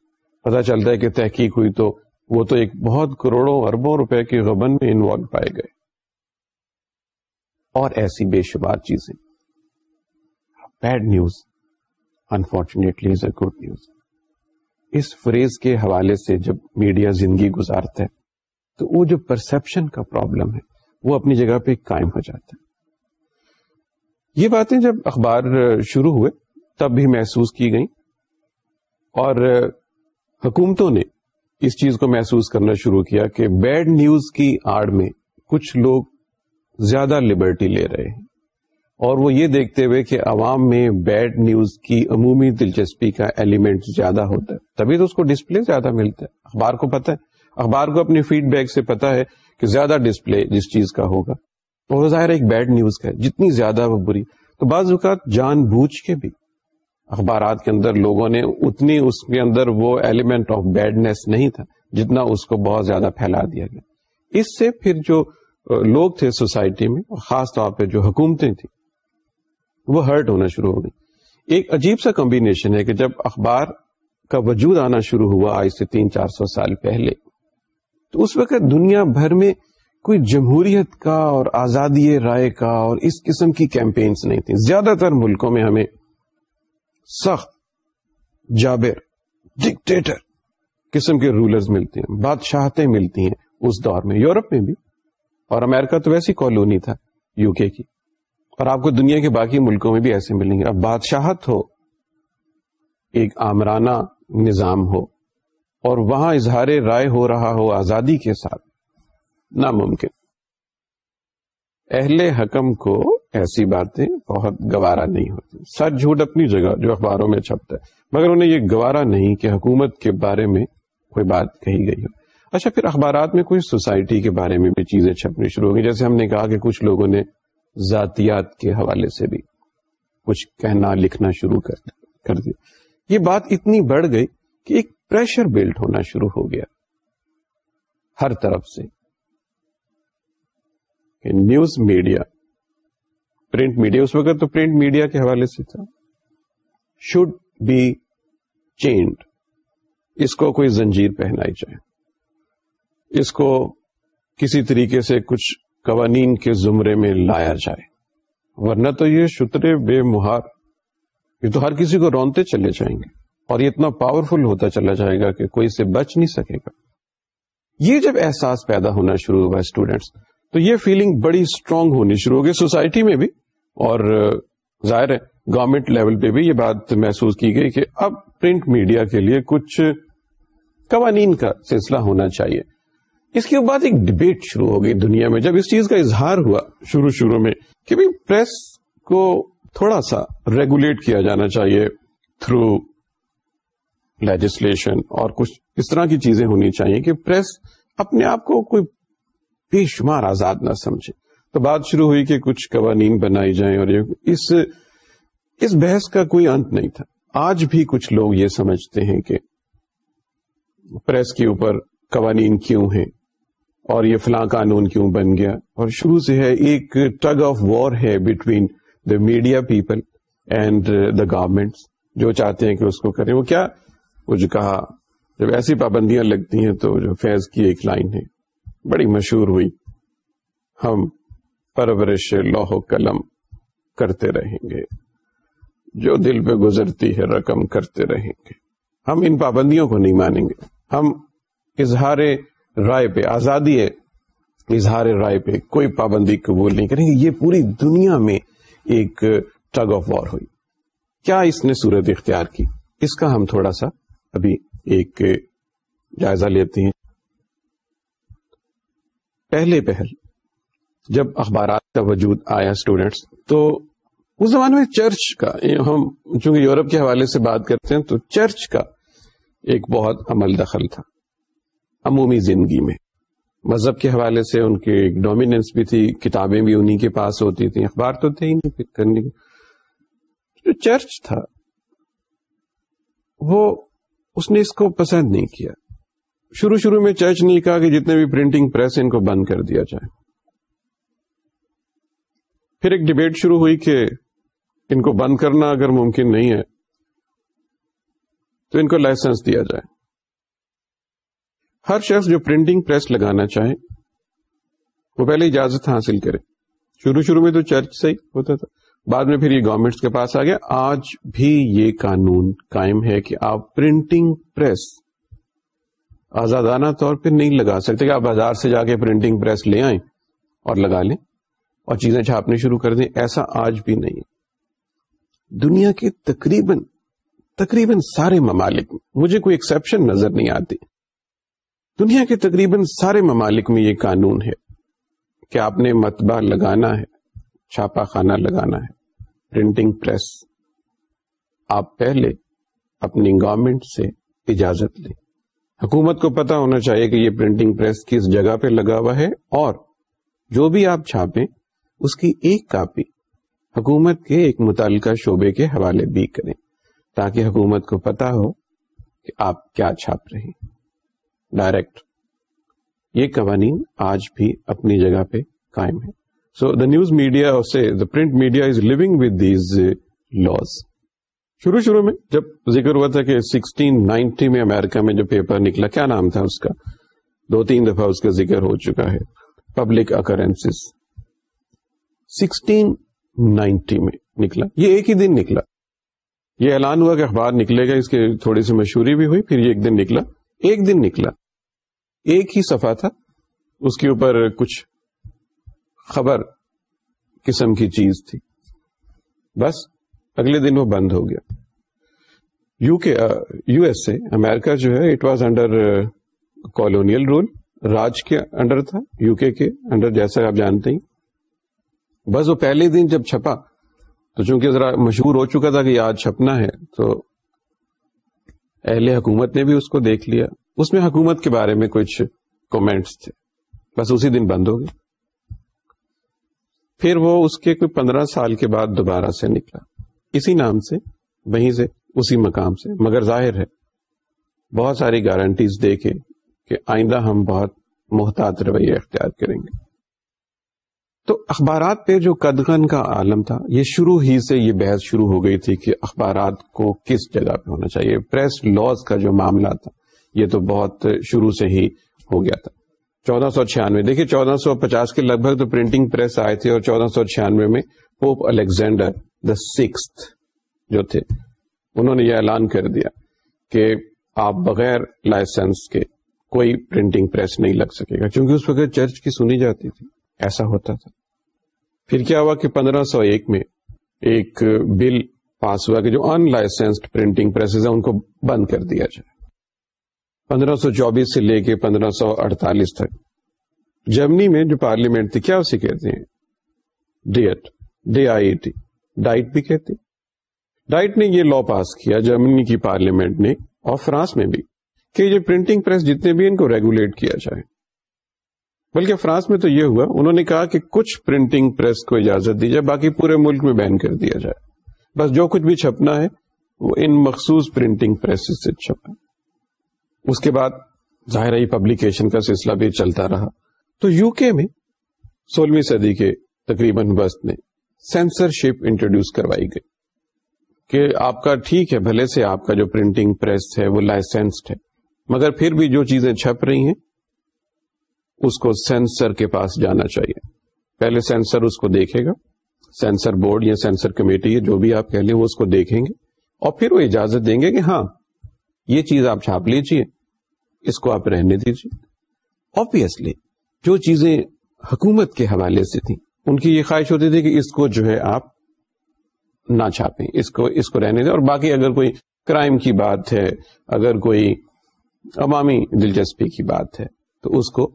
پتا چلتا ہے کہ تحقیق ہوئی تو وہ تو ایک بہت کروڑوں اربوں روپے کے غبن میں انوالو پائے گئے اور ایسی بے شمار چیزیں bad news unfortunately is a good news us phrase کے حوالے سے جب میڈیا زندگی گزارتا ہے تو وہ جو پرسپشن کا پرابلم ہے وہ اپنی جگہ پہ قائم ہو جاتا ہے یہ باتیں جب اخبار شروع ہوئے تب بھی محسوس کی گئیں اور حکومتوں نے اس چیز کو محسوس کرنا شروع کیا کہ بیڈ نیوز کی آڑ میں کچھ لوگ زیادہ لبرٹی لے رہے ہیں اور وہ یہ دیکھتے ہوئے کہ عوام میں بیڈ نیوز کی عمومی دلچسپی کا ایلیمنٹ زیادہ ہوتا ہے تبھی تو اس کو ڈسپلے زیادہ ملتا ہے اخبار کو پتا ہے اخبار کو اپنی فیڈ بیک سے پتا ہے کہ زیادہ ڈسپلے جس چیز کا ہوگا اور وہ بیڈ نیوز کا ہے جتنی زیادہ وہ بری تو بعض اوقات جان بوجھ کے بھی اخبارات کے اندر لوگوں نے اتنی اس کے اندر وہ ایلیمنٹ آف بیڈنیس نہیں تھا جتنا اس کو بہت زیادہ پھیلا دیا گیا اس سے پھر جو لوگ تھے سوسائٹی میں خاص طور پہ جو حکومتیں تھیں وہ ہرٹ ہونا شروع ہو گئی ایک عجیب سا کمبینیشن ہے کہ جب اخبار کا وجود آنا شروع ہوا آج سے تین چار سو سال پہلے تو اس وقت دنیا بھر میں کوئی جمہوریت کا اور آزادی رائے کا اور اس قسم کی کیمپینز نہیں تھی زیادہ تر ملکوں میں ہمیں سخت جابر ڈکٹیٹر قسم کے رولرز ملتے ہیں بادشاہتیں ملتی ہیں اس دور میں یورپ میں بھی اور امریکہ تو ویسی کالونی تھا یو کے کی اور آپ کو دنیا کے باقی ملکوں میں بھی ایسے ملیں گے اب بادشاہت ہو ایک آمرانہ نظام ہو اور وہاں اظہار رائے ہو رہا ہو آزادی کے ساتھ ناممکن اہل حکم کو ایسی باتیں بہت گوارا نہیں ہوتی سچ جھوٹ اپنی جگہ جو اخباروں میں چھپتا ہے مگر انہیں یہ گوارا نہیں کہ حکومت کے بارے میں کوئی بات کہی گئی ہو اچھا پھر اخبارات میں کوئی سوسائٹی کے بارے میں بھی چیزیں چھپنی شروع ہو گئی جیسے ہم نے کہا کہ کچھ لوگوں نے ذاتیات کے حوالے سے بھی کچھ کہنا لکھنا شروع کر دیا یہ بات اتنی بڑھ گئی کہ ایک پریشر بلٹ ہونا شروع ہو گیا ہر طرف سے نیوز میڈیا پرنٹ میڈیا اس وقت تو پرنٹ میڈیا کے حوالے سے تھا شوڈ بی چینڈ اس کو کوئی زنجیر پہنائی جائے اس کو کسی طریقے سے کچھ قوانین کے زمرے میں لایا جائے ورنہ تو یہ شترے بے مہار یہ تو ہر کسی کو رونتے چلے جائیں گے اور یہ اتنا پاورفل ہوتا چلا جائے گا کہ کوئی سے بچ نہیں سکے گا یہ جب احساس پیدا ہونا شروع ہوا اسٹوڈینٹس تو یہ فیلنگ بڑی اسٹرانگ ہونی شروع ہو گئی سوسائٹی میں بھی اور ظاہر ہے گورنمنٹ لیول پہ بھی یہ بات محسوس کی گئی کہ اب پرنٹ میڈیا کے لیے کچھ قوانین کا سلسلہ ہونا چاہیے اس کے بعد ایک ڈبیٹ شروع ہو گئی دنیا میں جب اس چیز کا اظہار ہوا شروع شروع میں کہ بھی پریس کو تھوڑا سا ریگولیٹ کیا جانا چاہیے تھرو لیجسلیشن اور کچھ اس طرح کی چیزیں ہونی چاہیے کہ پریس اپنے آپ کو کوئی بے شمار آزاد نہ سمجھے تو بات شروع ہوئی کہ کچھ قوانین بنائی جائیں اور اس اس بحث کا کوئی انت نہیں تھا آج بھی کچھ لوگ یہ سمجھتے ہیں کہ پریس کے اوپر قوانین کیوں ہیں اور یہ فلاں قانون کیوں بن گیا اور شروع سے ہے ایک ٹگ آف وار ہے between the media people and the government جو چاہتے ہیں کہ اس کو کریں وہ کیا کچھ کہا جب ایسی پابندیاں لگتی ہیں تو جو فیض کی ایک لائن ہے بڑی مشہور ہوئی ہم پرورش لوہ قلم کرتے رہیں گے جو دل پہ گزرتی ہے رقم کرتے رہیں گے ہم ان پابندیوں کو نہیں مانیں گے ہم اظہار رائے پہ آزادی ہے اظہار رائے پہ کوئی پابندی قبول نہیں کریں گے یہ پوری دنیا میں ایک ٹگ آف وار ہوئی کیا اس نے صورت اختیار کی اس کا ہم تھوڑا سا ابھی ایک جائزہ لیتے ہیں پہلے پہل جب اخبارات کا وجود آیا اسٹوڈینٹس تو اس زمانے میں چرچ کا ہم چونکہ یورپ کے حوالے سے بات کرتے ہیں تو چرچ کا ایک بہت عمل دخل تھا عمومی زندگی میں مذہب کے حوالے سے ان کی ایک ڈومیننس بھی تھی کتابیں بھی انہی کے پاس ہوتی تھی اخبار تو تھے ہی نہیں پک جو چرچ تھا وہ اس نے اس کو پسند نہیں کیا شروع شروع میں چرچ نے کہا کہ جتنے بھی پرنٹنگ پریس ان کو بند کر دیا جائے پھر ایک ڈبیٹ شروع ہوئی کہ ان کو بند کرنا اگر ممکن نہیں ہے تو ان کو لائسنس دیا جائے ہر شخص جو پرنٹنگ پریس لگانا چاہے وہ پہلے اجازت حاصل کرے شروع شروع میں تو چرچ سے ہی ہوتا تھا بعد میں پھر یہ گورنمنٹس کے پاس آ گیا آج بھی یہ قانون قائم ہے کہ آپ پرنٹنگ پریس آزادانہ طور پہ نہیں لگا سکتے کہ آپ بازار سے جا کے پرنٹنگ پریس لے آئیں اور لگا لیں اور چیزیں چھاپنی شروع کر دیں ایسا آج بھی نہیں دنیا کے تقریباً تقریباً سارے ممالک میں مجھے کوئی ایکسپشن نظر نہیں آتی دنیا کے تقریباً سارے ممالک میں یہ قانون ہے کہ آپ نے متبہ لگانا ہے چھاپا خانہ لگانا ہے پرنٹنگ پریس آپ پہلے اپنی گورمنٹ سے اجازت لیں حکومت کو پتا ہونا چاہیے کہ یہ پرنٹنگ پریس کس جگہ پہ لگا ہوا ہے اور جو بھی آپ چھاپیں اس کی ایک کاپی حکومت کے ایک متعلقہ شعبے کے حوالے بھی کریں تاکہ حکومت کو پتا ہو کہ آپ کیا چھاپ رہے ہیں ڈائریکٹ یہ قوانین آج بھی اپنی جگہ پہ قائم ہے سو دا نیوز میڈیا سے the print media is living with these laws شروع شروع میں جب ذکر ہوا تھا کہ سکسٹین نائنٹی میں امیرکا میں جو پیپر نکلا کیا نام تھا اس کا دو تین دفعہ اس کا ذکر ہو چکا ہے پبلک اکرنس سکسٹین نائنٹی میں نکلا یہ ایک ہی دن نکلا یہ اعلان ہوا کہ اخبار نکلے گا اس کے تھوڑی سی مشہوری بھی ہوئی پھر یہ ایک دن نکلا ایک دن نکلا ایک ہی صفحہ تھا اس کے اوپر کچھ خبر قسم کی چیز تھی بس اگلے دن وہ بند ہو گیا U U S A America جو ہے it was under colonial rule Raj کے انڈر تھا یو کے انڈر جیسا آپ جانتے ہیں بس وہ پہلے دن جب چھپا تو چونکہ ذرا مشہور ہو چکا تھا کہ آج چھپنا ہے تو اہل حکومت نے بھی اس کو دیکھ لیا اس میں حکومت کے بارے میں کچھ کومنٹس تھے بس اسی دن بند ہو گئے پھر وہ اس کے کوئی پندرہ سال کے بعد دوبارہ سے نکلا اسی نام سے وہیں سے اسی مقام سے مگر ظاہر ہے بہت ساری گارنٹیز دے کے کہ آئندہ ہم بہت محتاط رویہ اختیار کریں گے تو اخبارات پہ جو قدغن کا عالم تھا یہ شروع ہی سے یہ بحث شروع ہو گئی تھی کہ اخبارات کو کس جگہ پہ ہونا چاہیے پریس لاس کا جو معاملہ تھا یہ تو بہت شروع سے ہی ہو گیا تھا چودہ سو چھیانوے دیکھیے چودہ سو پچاس کے لگ بھگ تو پرنٹنگ پریس آئے تھے اور چودہ سو چھیانوے میں پوپ الیگزینڈر دا سکس جو تھے انہوں نے یہ اعلان کر دیا کہ آپ بغیر لائسنس کے کوئی پرنٹنگ پریس نہیں لگ سکے گا چونکہ اس وقت چرچ کی سنی جاتی تھی ایسا ہوتا تھا پھر کیا ہوا کہ پندرہ سو ایک میں ایک بل پاس ہوا کہ جو ان لائسنسڈ پرنٹنگ ان کو بند کر دیا جائے پندرہ سو چوبیس سے لے کے پندرہ سو اڑتالیس تک جرمنی میں جو پارلیمنٹ تھی کیا اسے کہتے ہیں ڈی ڈی آئی ڈائٹ بھی کہتے ڈائٹ نے یہ لا پاس کیا جرمنی کی پارلیمنٹ نے اور فرانس میں بھی کہ یہ پرنٹنگ پریس جتنے بھی ان کو ریگولیٹ کیا جائے بلکہ فرانس میں تو یہ ہوا انہوں نے کہا کہ کچھ پرنٹنگ پریس کو اجازت دی جائے باقی پورے ملک میں بین کر دیا جائے بس جو کچھ بھی چھپنا ہے وہ ان مخصوص پرنٹنگ سے چھپا اس کے بعد ظاہر ہی پبلیکیشن کا سلسلہ بھی چلتا رہا تو یو کے میں سولہویں صدی کے تقریباً وسط میں سینسرشپ انٹروڈیوس کروائی گئی کہ آپ کا ٹھیک ہے بھلے سے آپ کا جو پرنٹنگ پریس ہے وہ لائسنسڈ ہے مگر پھر بھی جو چیزیں چھپ رہی ہیں اس کو سینسر کے پاس جانا چاہیے پہلے سینسر اس کو دیکھے گا سینسر بورڈ یا سینسر کمیٹی یا جو بھی آپ کہہ لیں وہ اس کو دیکھیں گے اور پھر وہ اجازت دیں گے کہ ہاں یہ چیز آپ چھاپ لیجیے اس کو آپ رہنے دیجیے آبیسلی جو چیزیں حکومت کے حوالے سے تھیں ان کی یہ خواہش ہوتی تھی کہ اس کو جو ہے آپ نہ چھاپیں اس کو اس کو رہنے دیں اور باقی اگر کوئی کرائم کی بات ہے اگر کوئی عوامی دلچسپی کی بات ہے تو اس کو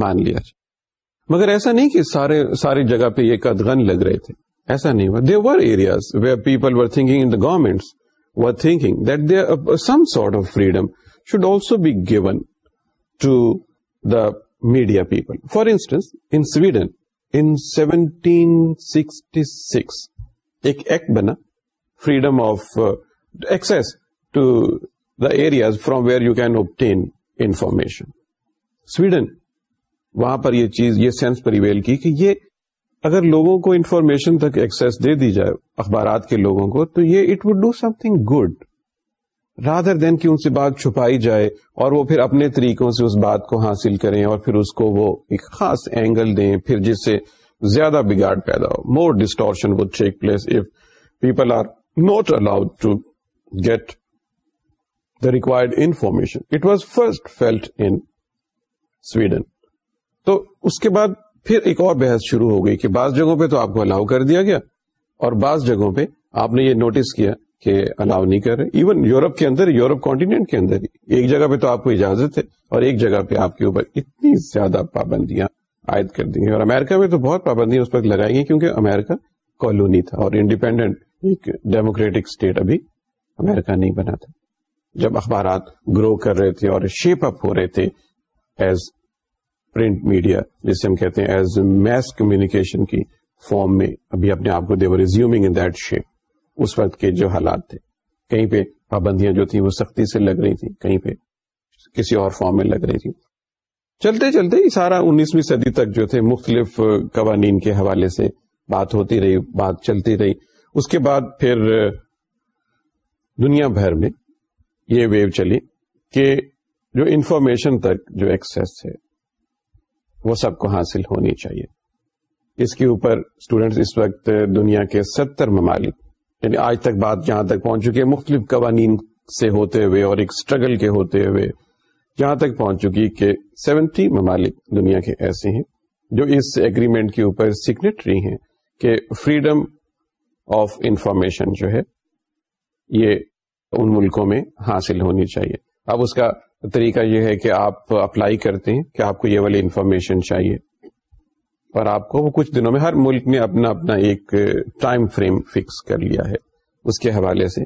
مان لیا جائے مگر ایسا نہیں کہ سارے ساری جگہ پہ یہ قدغن لگ رہے تھے ایسا نہیں ہوا they were areas where people were thinking in the government they some sort of freedom should also be given to the media people for instance in in Sweden seventeen sixty six act بنا freedom of access to the areas from where you can obtain information Sweden وہاں پر یہ چیز یہ سینس پریویل کی کہ یہ اگر لوگوں کو انفارمیشن تک ایکسس دے دی جائے اخبارات کے لوگوں کو تو یہ it would do something good rather than کی ان سے بات چھپائی جائے اور وہ پھر اپنے طریقوں سے اس بات کو حاصل کریں اور پھر اس کو وہ ایک خاص اینگل دیں پھر جس سے زیادہ بگاڑ پیدا ہو more distortion would take place if people are not allowed to get the required information it was first felt in Sweden تو اس کے بعد پھر ایک اور بحث شروع ہو گئی کہ بعض جگہوں پہ تو آپ کو الاؤ کر دیا گیا اور بعض جگہوں پہ آپ نے یہ نوٹس کیا کہ الاؤ نہیں کر رہے ایون یورپ کے اندر یورپ کانٹینٹ کے اندر ایک جگہ پہ تو آپ کو اجازت ہے اور ایک جگہ پہ آپ کے اوپر اتنی زیادہ پابندیاں عائد کر دی اور امریکہ میں تو بہت پابندیاں اس وقت لگائی گئی کیونکہ امریکہ کالونی تھا اور انڈیپینڈنٹ ایک ڈیموکریٹک اسٹیٹ ابھی امریکہ نہیں بنا تھا جب اخبارات گرو کر رہے تھے اور شیپ اپ ہو رہے تھے ایز پرنٹ میڈیا جسے ہم کہتے ہیں ایز میس کمیونیکیشن کی فارم میں ابھی اپنے آپ کو they were resuming in that shape اس وقت کے جو حالات تھے کہیں پہ پابندیاں جو تھیں وہ سختی سے لگ رہی تھیں کہیں پہ کسی اور فارم میں لگ رہی تھیں چلتے چلتے یہ سارا انیسویں صدی تک جو تھے مختلف قوانین کے حوالے سے بات ہوتی رہی بات چلتی رہی اس کے بعد پھر دنیا بھر میں یہ ویو چلی کہ جو انفارمیشن تک جو ایکسیس ہے وہ سب کو حاصل ہونی چاہیے اس کے اوپر اسٹوڈینٹس اس وقت دنیا کے ستر ممالک یعنی آج تک بات جہاں تک پہنچ چکی ہے مختلف قوانین سے ہوتے ہوئے اور ایک اسٹرگل کے ہوتے ہوئے جہاں تک پہنچ چکی کہ سیونٹی ممالک دنیا کے ایسے ہیں جو اس ایگریمنٹ کے اوپر سگنیٹری ہیں کہ فریڈم آف انفارمیشن جو ہے یہ ان ملکوں میں حاصل ہونی چاہیے اب اس کا طریقہ یہ ہے کہ آپ اپلائی کرتے ہیں کہ آپ کو یہ والی انفارمیشن چاہیے اور آپ کو وہ کچھ دنوں میں ہر ملک نے اپنا اپنا ایک ٹائم فریم فکس کر لیا ہے اس کے حوالے سے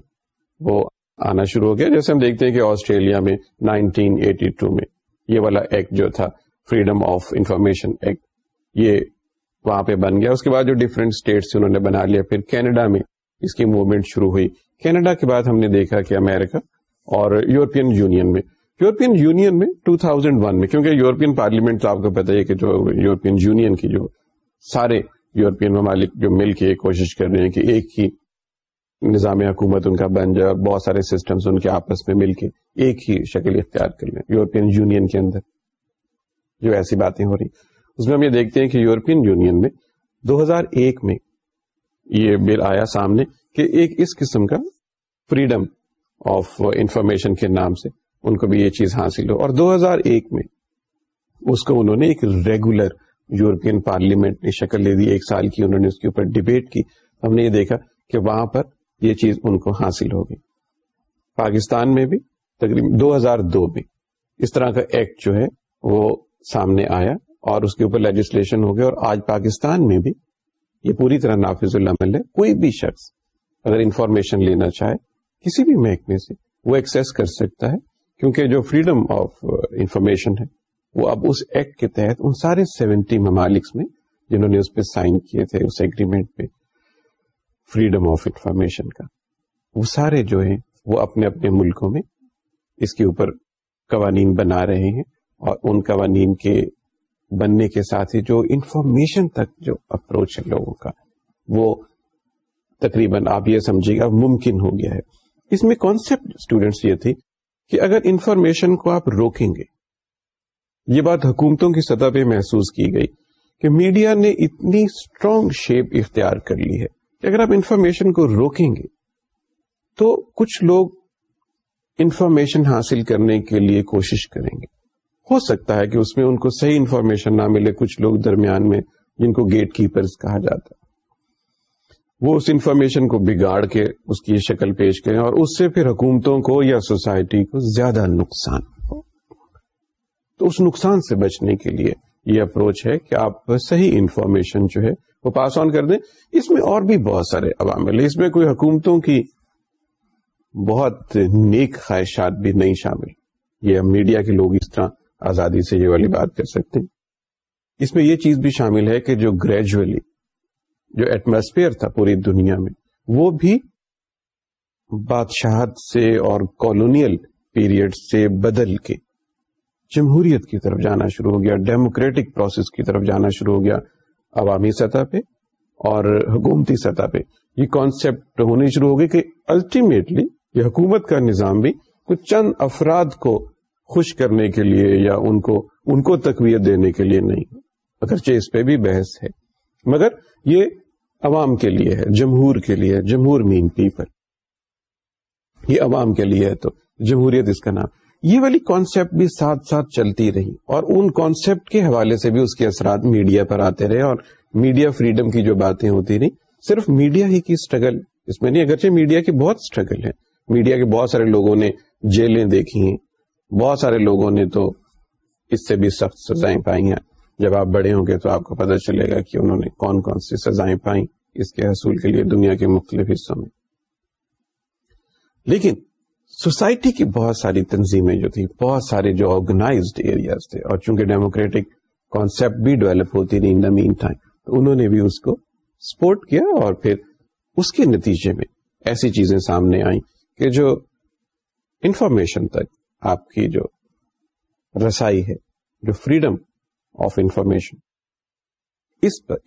وہ آنا شروع ہو گیا جیسے ہم دیکھتے ہیں کہ آسٹریلیا میں 1982 میں یہ والا ایکٹ جو تھا فریڈم آف انفارمیشن ایکٹ یہ وہاں پہ بن گیا اس کے بعد جو ڈفرینٹ اسٹیٹس انہوں نے بنا لیا پھر کینیڈا میں اس کی موومنٹ شروع ہوئی کینیڈا کے بعد ہم نے دیکھا کہ امیرکا اور یورپین یونین میں یورپین یونین میں 2001 میں کیونکہ یورپین پارلیمنٹ تو آپ کو پتا ہے کہ جو یورپین یونین کی جو سارے یورپین ممالک جو مل کے کوشش کر رہے ہیں کہ ایک ہی نظام حکومت ان کا بن جائے اور بہت سارے سسٹمز ان کے آپس میں مل کے ایک ہی شکل اختیار کر لیں یورپین یونین کے اندر جو ایسی باتیں ہو رہی اس میں ہم یہ دیکھتے ہیں کہ یورپین یونین میں دو ہزار ایک میں یہ بل آیا سامنے کہ ایک اس قسم کا فریڈم آف انفارمیشن کے نام سے ان کو بھی یہ چیز حاصل ہو اور دو ہزار ایک میں اس کو انہوں نے ایک ریگولر یورپین پارلیمنٹ نے شکل لے دی ایک سال کی انہوں نے اس کے اوپر ڈبیٹ کی ہم نے یہ دیکھا کہ وہاں پر یہ چیز ان کو حاصل ہو گئی پاکستان میں بھی تقریباً دو ہزار دو میں اس طرح کا ایکٹ جو ہے وہ سامنے آیا اور اس کے اوپر لیجسلیشن ہو گیا اور آج پاکستان میں بھی یہ پوری طرح نافذ العمل ہے کوئی بھی شخص اگر انفارمیشن لینا چاہے کسی بھی محکمے سے وہ ایکسس کر سکتا ہے کیونکہ جو فریڈم آف انفارمیشن ہے وہ اب اس ایکٹ کے تحت ان سارے سیونٹی ممالک میں جنہوں نے اس پہ سائن کیے تھے اس ایگریمنٹ پہ فریڈم آف انفارمیشن کا وہ سارے جو ہیں وہ اپنے اپنے ملکوں میں اس کے اوپر قوانین بنا رہے ہیں اور ان قوانین کے بننے کے ساتھ ہی جو انفارمیشن تک جو اپروچ ہے لوگوں کا وہ تقریباً آپ یہ سمجھیے گا ممکن ہو گیا ہے اس میں کانسیپٹ اسٹوڈینٹس یہ تھی کہ اگر انفارمیشن کو آپ روکیں گے یہ بات حکومتوں کی سطح پہ محسوس کی گئی کہ میڈیا نے اتنی اسٹرانگ شیپ اختیار کر لی ہے کہ اگر آپ انفارمیشن کو روکیں گے تو کچھ لوگ انفارمیشن حاصل کرنے کے لیے کوشش کریں گے ہو سکتا ہے کہ اس میں ان کو صحیح انفارمیشن نہ ملے کچھ لوگ درمیان میں جن کو گیٹ کیپرز کہا جاتا ہے وہ اس انفارمیشن کو بگاڑ کے اس کی شکل پیش کریں اور اس سے پھر حکومتوں کو یا سوسائٹی کو زیادہ نقصان ہو تو اس نقصان سے بچنے کے لیے یہ اپروچ ہے کہ آپ صحیح انفارمیشن جو ہے وہ پاس آن کر دیں اس میں اور بھی بہت سارے عوامل اس میں کوئی حکومتوں کی بہت نیک خواہشات بھی نہیں شامل یہ میڈیا کے لوگ اس طرح آزادی سے یہ والی بات کر سکتے ہیں اس میں یہ چیز بھی شامل ہے کہ جو گریجولی جو ایٹماسفیئر تھا پوری دنیا میں وہ بھی بادشاہت سے اور کالونیل پیریڈ سے بدل کے جمہوریت کی طرف جانا شروع ہو گیا ڈیموکریٹک پروسیس کی طرف جانا شروع ہو گیا عوامی سطح پہ اور حکومتی سطح پہ یہ کانسیپٹ ہونی شروع ہو گئی کہ الٹیمیٹلی یہ حکومت کا نظام بھی کچھ چند افراد کو خوش کرنے کے لیے یا ان کو ان کو تقویت دینے کے لیے نہیں اگرچہ اس پہ بھی بحث ہے مگر یہ عوام کے لیے ہے جمہور کے لیے جمہور مین پیپل یہ عوام کے لیے ہے تو جمہوریت اس کا نام یہ والی کانسیپٹ بھی ساتھ ساتھ چلتی رہی اور ان کانسیپٹ کے حوالے سے بھی اس کے اثرات میڈیا پر آتے رہے اور میڈیا فریڈم کی جو باتیں ہوتی رہی صرف میڈیا ہی کی اسٹرگل اس میں نہیں اگرچہ میڈیا کی بہت اسٹرگل ہے میڈیا کے بہت سارے لوگوں نے جیلیں دیکھی ہیں بہت سارے لوگوں نے تو اس سے بھی سخت سزائیں پائی ہیں جب آپ بڑے ہوں گے تو آپ کو پتہ چلے گا کہ انہوں نے کون کون سی سزائیں پائیں اس کے حصول کے لیے دنیا کے مختلف حصوں میں لیکن سوسائٹی کی بہت ساری تنظیمیں جو تھی بہت سارے جو آرگنائزڈ ایریاز تھے اور چونکہ ڈیموکریٹک کانسیپٹ بھی ڈیولپ ہوتی رہی ٹائم تو انہوں نے بھی اس کو سپورٹ کیا اور پھر اس کے نتیجے میں ایسی چیزیں سامنے آئیں کہ جو انفارمیشن تک آپ کی جو رسائی ہے جو فریڈم آف انفارمیشن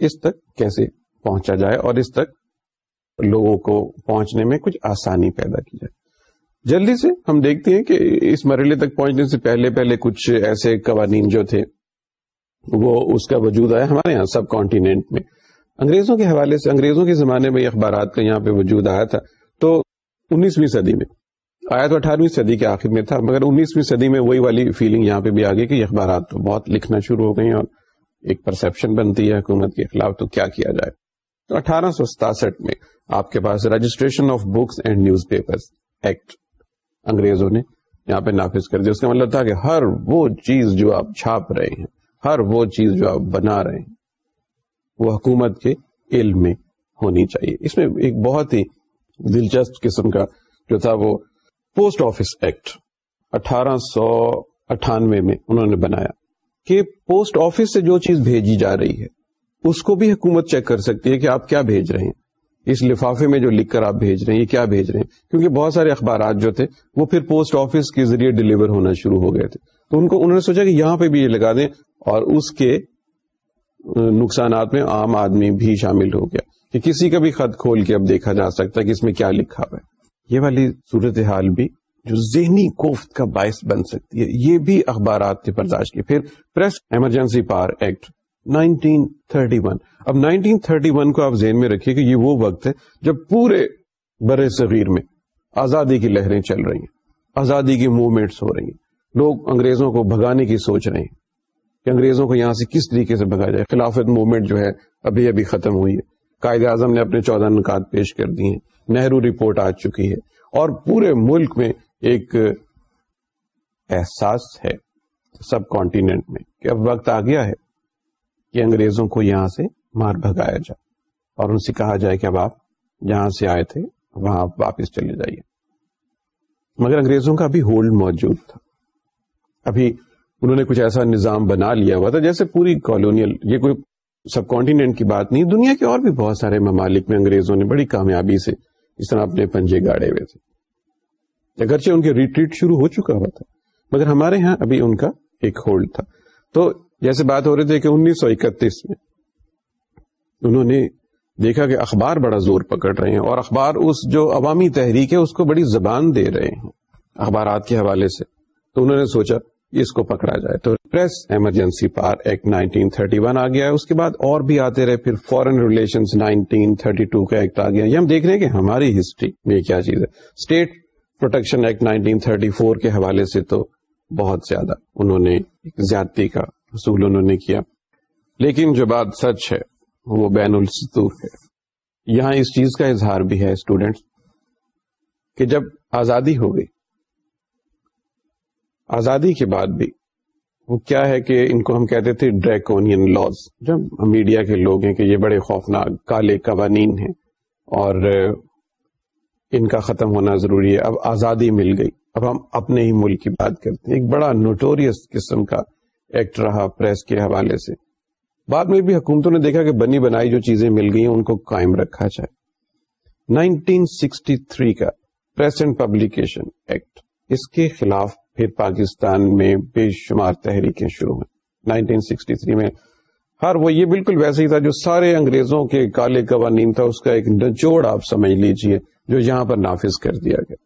اس تک کیسے پہنچا جائے اور اس تک لوگوں کو پہنچنے میں کچھ آسانی پیدا کی جائے جلدی سے ہم دیکھتے ہیں کہ اس مرحلے تک پہنچنے سے پہلے پہلے کچھ ایسے قوانین جو تھے وہ اس کا وجود آیا ہمارے یہاں سب کانٹینٹ میں انگریزوں کے حوالے سے انگریزوں کے زمانے میں اخبارات کا یہاں پہ وجود آیا تھا تو انیسویں صدی میں آیا تو اٹھارہویں صدی کے آخر میں تھا مگر انیسویں صدی میں وہی والی فیلنگ یہاں پہ بھی آ کہ اخبارات تو بہت لکھنا شروع ہو گئے اور ایک پرسپشن بنتی ہے حکومت کے خلاف تو کیا کیا جائے تو اٹھارہ سو ستاسٹھ میں آپ کے پاس registration of books and newspaper act انگریزوں نے یہاں پہ نافذ کر دیا اس کا مطلب تھا کہ ہر وہ چیز جو آپ چھاپ رہے ہیں ہر وہ چیز جو آپ بنا رہے ہیں وہ حکومت کے علم میں ہونی چاہیے اس میں ایک بہت ہی دلچسپ قسم کا جو تھا وہ پوسٹ آفس ایکٹ اٹھارہ سو اٹھانوے میں انہوں نے بنایا کہ پوسٹ آفس سے جو چیز بھیجی جا رہی ہے اس کو بھی حکومت چیک کر سکتی ہے کہ آپ کیا بھیج رہے ہیں اس لفافے میں جو لکھ کر آپ بھیج رہے ہیں یہ کیا بھیج رہے ہیں کیونکہ بہت سارے اخبارات جو تھے وہ پھر پوسٹ آفس کے ذریعے ڈلیور ہونا شروع ہو گئے تھے تو ان کو انہوں نے سوچا کہ یہاں پہ بھی یہ لگا دیں اور اس کے نقصانات میں عام آدمی بھی شامل ہو گیا کہ کسی کا بھی خط کھول کے اب دیکھا جا سکتا ہے کہ اس میں کیا لکھا ہوا ہے یہ والی صورت حال بھی جو ذہنی کوفت کا باعث بن سکتی ہے یہ بھی اخبارات نے برداشت کی پھر پریس ایمرجنسی پار ایکٹ 1931 اب 1931 کو آپ ذہن میں رکھیے کہ یہ وہ وقت ہے جب پورے بر صغیر میں آزادی کی لہریں چل رہی ہیں آزادی کی موومینٹس ہو رہی ہیں لوگ انگریزوں کو بھگانے کی سوچ رہے ہیں کہ انگریزوں کو یہاں سے کس طریقے سے جائے خلافت موومنٹ جو ہے ابھی ابھی ختم ہوئی ہے قائد اعظم نے اپنے چودہ نکات پیش کر دی ہیں نہرو رپورٹ آ چکی ہے اور پورے ملک میں ایک احساس ہے سب کانٹینٹ میں کہ اب وقت آ گیا ہے کہ انگریزوں کو یہاں سے مار بھگایا جائے اور ان سے کہا جائے کہ اب آپ جہاں سے آئے تھے وہاں آپ واپس چلے جائیے مگر انگریزوں کا بھی ہولڈ موجود تھا ابھی انہوں نے کچھ ایسا نظام بنا لیا ہوا تھا جیسے پوری کالونیل یہ کوئی سب کانٹینٹ کی بات نہیں دنیا کے اور بھی بہت سارے ممالک میں انگریزوں نے بڑی کامیابی سے طرح اپنے پنجے گاڑے ہوئے تھے اگرچہ ان کے ریٹریٹ شروع ہو چکا ہوا تھا مگر ہمارے یہاں ابھی ان کا ایک ہولڈ تھا تو جیسے بات ہو رہی تھی کہ انیس سو اکتیس میں انہوں نے دیکھا کہ اخبار بڑا زور پکڑ رہے ہیں اور اخبار اس جو عوامی تحریک ہے اس کو بڑی زبان دے رہے ہیں اخبارات کے حوالے سے تو انہوں نے سوچا اس کو پکڑا جائے تو پریس ایمرجنسی پار ایکٹ 1931 آ گیا ہے اس کے بعد اور بھی آتے رہے پھر ریلیشن تھرٹی ٹو کا ایکٹ آ گیا ہم دیکھ رہے ہیں کہ ہماری ہسٹری میں کیا چیز ہے state protection act nineteen thirty four کے حوالے سے تو بہت زیادہ انہوں نے زیادتی کا اصول انہوں نے کیا لیکن جو بات سچ ہے وہ بین السطور ہے یہاں اس چیز کا اظہار بھی ہے اسٹوڈینٹس کہ جب آزادی ہو گئی آزادی کے بعد بھی وہ کیا ہے کہ ان کو ہم کہتے تھے ڈریکونین جب میڈیا کے لوگ ہیں کہ یہ بڑے خوفناک کالے قوانین ہیں اور ان کا ختم ہونا ضروری ہے اب آزادی مل گئی اب ہم اپنے ہی ملک کی بات کرتے ہیں ایک بڑا نوٹوریس قسم کا ایکٹ رہا پریس کے حوالے سے بعد میں بھی حکومتوں نے دیکھا کہ بنی بنائی جو چیزیں مل گئی ہیں ان کو قائم رکھا جائے 1963 کا پریس اینڈ پبلیکیشن ایکٹ اس کے خلاف پھر پاکستان میں بے شمار تحریکیں شروع ہوئیں 1963 میں ہر وہ یہ بالکل ویسے ہی تھا جو سارے انگریزوں کے کالے قوانین تھا اس کا ایک نچوڑ آپ سمجھ لیجئے جو یہاں پر نافذ کر دیا گیا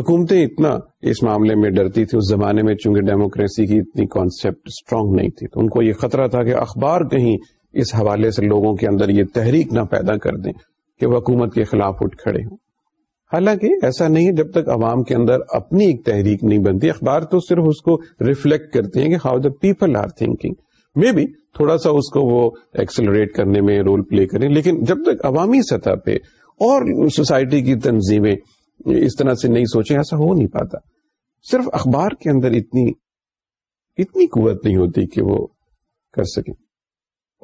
حکومتیں اتنا اس معاملے میں ڈرتی تھی اس زمانے میں چونکہ ڈیموکریسی کی اتنی کانسیپٹ اسٹرانگ نہیں تھی تو ان کو یہ خطرہ تھا کہ اخبار کہیں اس حوالے سے لوگوں کے اندر یہ تحریک نہ پیدا کر دیں کہ وہ حکومت کے خلاف اٹھ کھڑے ہوں حالانکہ ایسا نہیں ہے جب تک عوام کے اندر اپنی ایک تحریک نہیں بنتی اخبار تو صرف اس کو ریفلیکٹ کرتے ہیں کہ how the people are thinking maybe تھوڑا سا اس کو وہ ایکسلریٹ کرنے میں رول پلے کریں لیکن جب تک عوامی سطح پہ اور سوسائٹی کی تنظیمیں اس طرح سے نہیں سوچیں ایسا ہو نہیں پاتا صرف اخبار کے اندر اتنی اتنی قوت نہیں ہوتی کہ وہ کر سکیں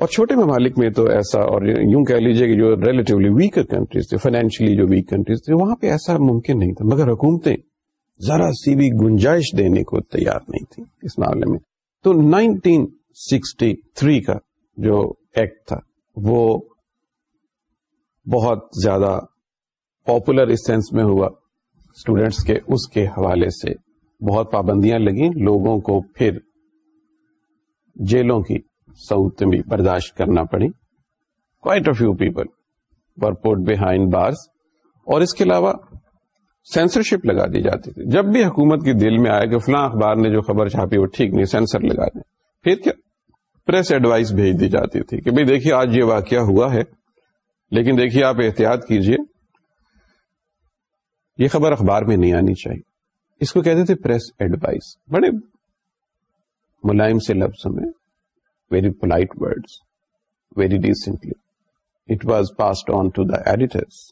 اور چھوٹے ممالک میں تو ایسا اور یوں کہہ لیجیے کہ جو ریلیٹیولی ویکر کنٹریز تھے فائنینشلی جو ویک کنٹریز تھے وہاں پہ ایسا ممکن نہیں تھا مگر حکومتیں ذرا سی بھی گنجائش دینے کو تیار نہیں تھی اس معاملے میں تو 1963 کا جو ایکٹ تھا وہ بہت زیادہ پاپولر اس سینس میں ہوا اسٹوڈینٹس کے اس کے حوالے سے بہت پابندیاں لگیں لوگوں کو پھر جیلوں کی بھی برداشت کرنا پڑی کوائٹ پیپل بہائنڈ بارس اور اس کے علاوہ سینسرشپ لگا دی جاتی تھی جب بھی حکومت کے دل میں آیا کہ فلاں اخبار نے جو خبر چھاپی وہ ٹھیک نہیں سینسر لگا دیں پھر کیا پریس ایڈوائز بھیج دی جاتی تھی کہ بھائی دیکھیے آج یہ واقعہ ہوا ہے لیکن دیکھیے آپ احتیاط کیجیے یہ خبر اخبار میں نہیں آنی چاہیے اس کو کہتے تھے پریس بڑے ملائم سے لفظ میں ویری پولاس آن ٹو داڈیٹرز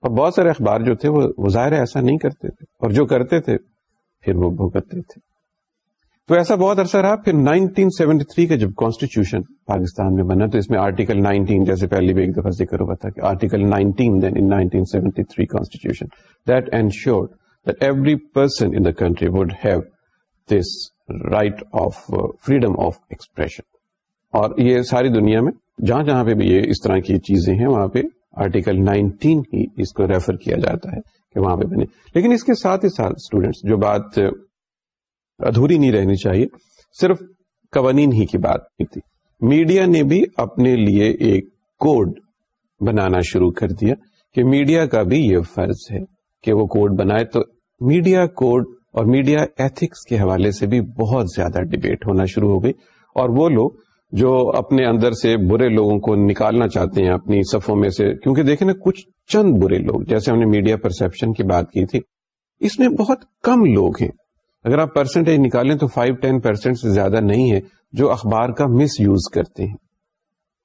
اور بہت سارے اخبار جو تھے وہ ظاہر ایسا نہیں کرتے تھے اور جو کرتے تھے پھر وہ بھگتتے تھے تو ایسا بہت عرصہ رہا پھر 1973 کا جب کانسٹیٹیوشن پاکستان میں بنا تو اس میں آرٹیکل 19 جیسے پہلے بھی ایک دفعہ ذکر ہوا تھا کہ article 19 then in 1973 constitution that ensured that every person in the country would have this right of freedom of expression اور یہ ساری دنیا میں جہاں جہاں پہ بھی یہ اس طرح کی چیزیں ہیں وہاں پہ آرٹیکل 19 ہی اس کو ریفر کیا جاتا ہے کہ وہاں پہ بنے لیکن اس کے ساتھ ہی ساتھ اسٹوڈینٹس جو بات ادھوری نہیں رہنی چاہیے صرف قوانین ہی کی بات تھی میڈیا نے بھی اپنے لیے ایک کوڈ بنانا شروع کر دیا کہ میڈیا کا بھی یہ فرض ہے کہ وہ کوڈ بنائے تو میڈیا کوڈ اور میڈیا ایتھکس کے حوالے سے بھی بہت زیادہ ڈبیٹ ہونا شروع ہو گئی اور وہ لوگ جو اپنے اندر سے برے لوگوں کو نکالنا چاہتے ہیں اپنی صفوں میں سے کیونکہ دیکھیں نا کچھ چند برے لوگ جیسے ہم نے میڈیا پرسپشن کی بات کی تھی اس میں بہت کم لوگ ہیں اگر آپ پرسنٹیج نکالیں تو فائیو ٹین پرسینٹ سے زیادہ نہیں ہے جو اخبار کا مس یوز کرتے ہیں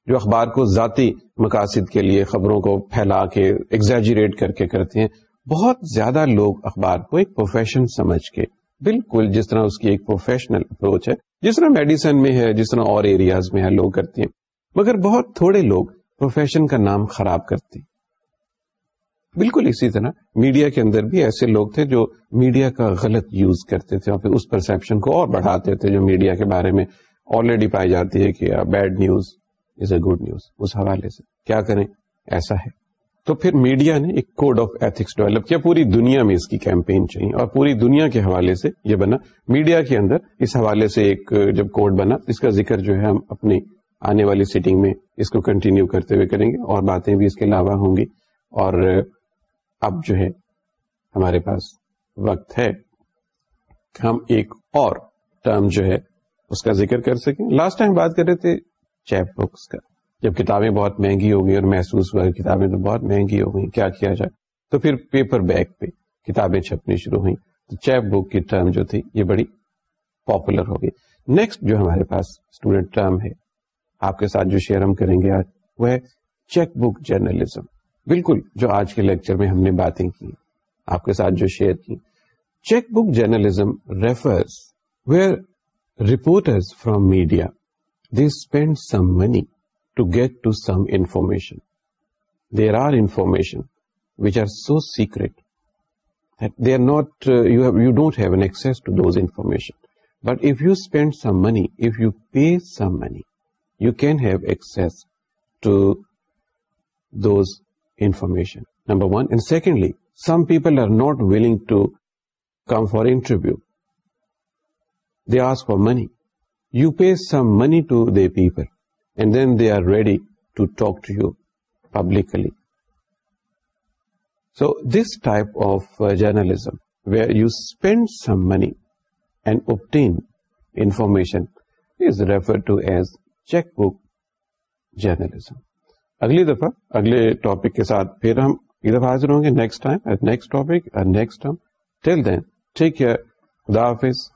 جو اخبار کو ذاتی مقاصد کے لیے خبروں کو پھیلا کے ایگزیجریٹ کر کے کرتے ہیں بہت زیادہ لوگ اخبار کو ایک پروفیشن سمجھ کے بالکل جس طرح اس کی ایک پروفیشنل اپروچ ہے جس طرح میڈیسن میں ہے جس طرح اور ایریاز میں ہے لوگ کرتے ہیں مگر بہت تھوڑے لوگ پروفیشن کا نام خراب کرتے ہیں بالکل اسی طرح میڈیا کے اندر بھی ایسے لوگ تھے جو میڈیا کا غلط یوز کرتے تھے اور پھر اس پرسپشن کو اور بڑھاتے تھے جو میڈیا کے بارے میں آلریڈی پائی جاتی ہے کہ bad news is a good news اس حوالے سے کیا کریں ایسا ہے تو پھر میڈیا نے ایک کوڈ آف ایتھکس ڈیولپ کیا پوری دنیا میں اس کی کیمپین چاہیے اور پوری دنیا کے حوالے سے یہ بنا میڈیا کے اندر اس حوالے سے ایک جب کوڈ بنا اس کا ذکر جو ہے ہم اپنی آنے والی سیٹنگ میں اس کو کنٹینیو کرتے ہوئے کریں گے اور باتیں بھی اس کے علاوہ ہوں گی اور اب جو ہے ہمارے پاس وقت ہے کہ ہم ایک اور ٹرم جو ہے اس کا ذکر کر سکیں لاسٹ ٹائم بات کر رہے تھے چیپ بکس کا جب کتابیں بہت مہنگی ہو گئی اور محسوس ہوا کتابیں تو بہت مہنگی ہو گئی کیا کیا جائے تو پھر پیپر بیک پہ کتابیں چھپنی شروع ہوئی تو چیپ بک کی ٹرم جو تھی یہ بڑی پاپولر ہو گئی نیکسٹ جو ہمارے پاس اسٹوڈینٹ ٹرم ہے آپ کے ساتھ جو شیئر ہم کریں گے آج وہ ہے چیک بک جرنلزم بالکل جو آج کے لیکچر میں ہم نے باتیں کی آپ کے ساتھ جو شیئر کی cheque book journalism refers where reporters from media they spend some money to get to some information there are information which are so secret they are not you don't have an access to those information but if you spend some money if you pay some money you can have access to those information, number one. And secondly, some people are not willing to come for interview. They ask for money. You pay some money to their people, and then they are ready to talk to you publicly. So this type of uh, journalism, where you spend some money and obtain information, is referred to as checkbook journalism. اگلی دفعہ اگلے ٹاپک کے ساتھ پھر ہم یہ دفعہ حاضر ہوں گے next time next topic next till then ٹھیک ہے خدا حافظ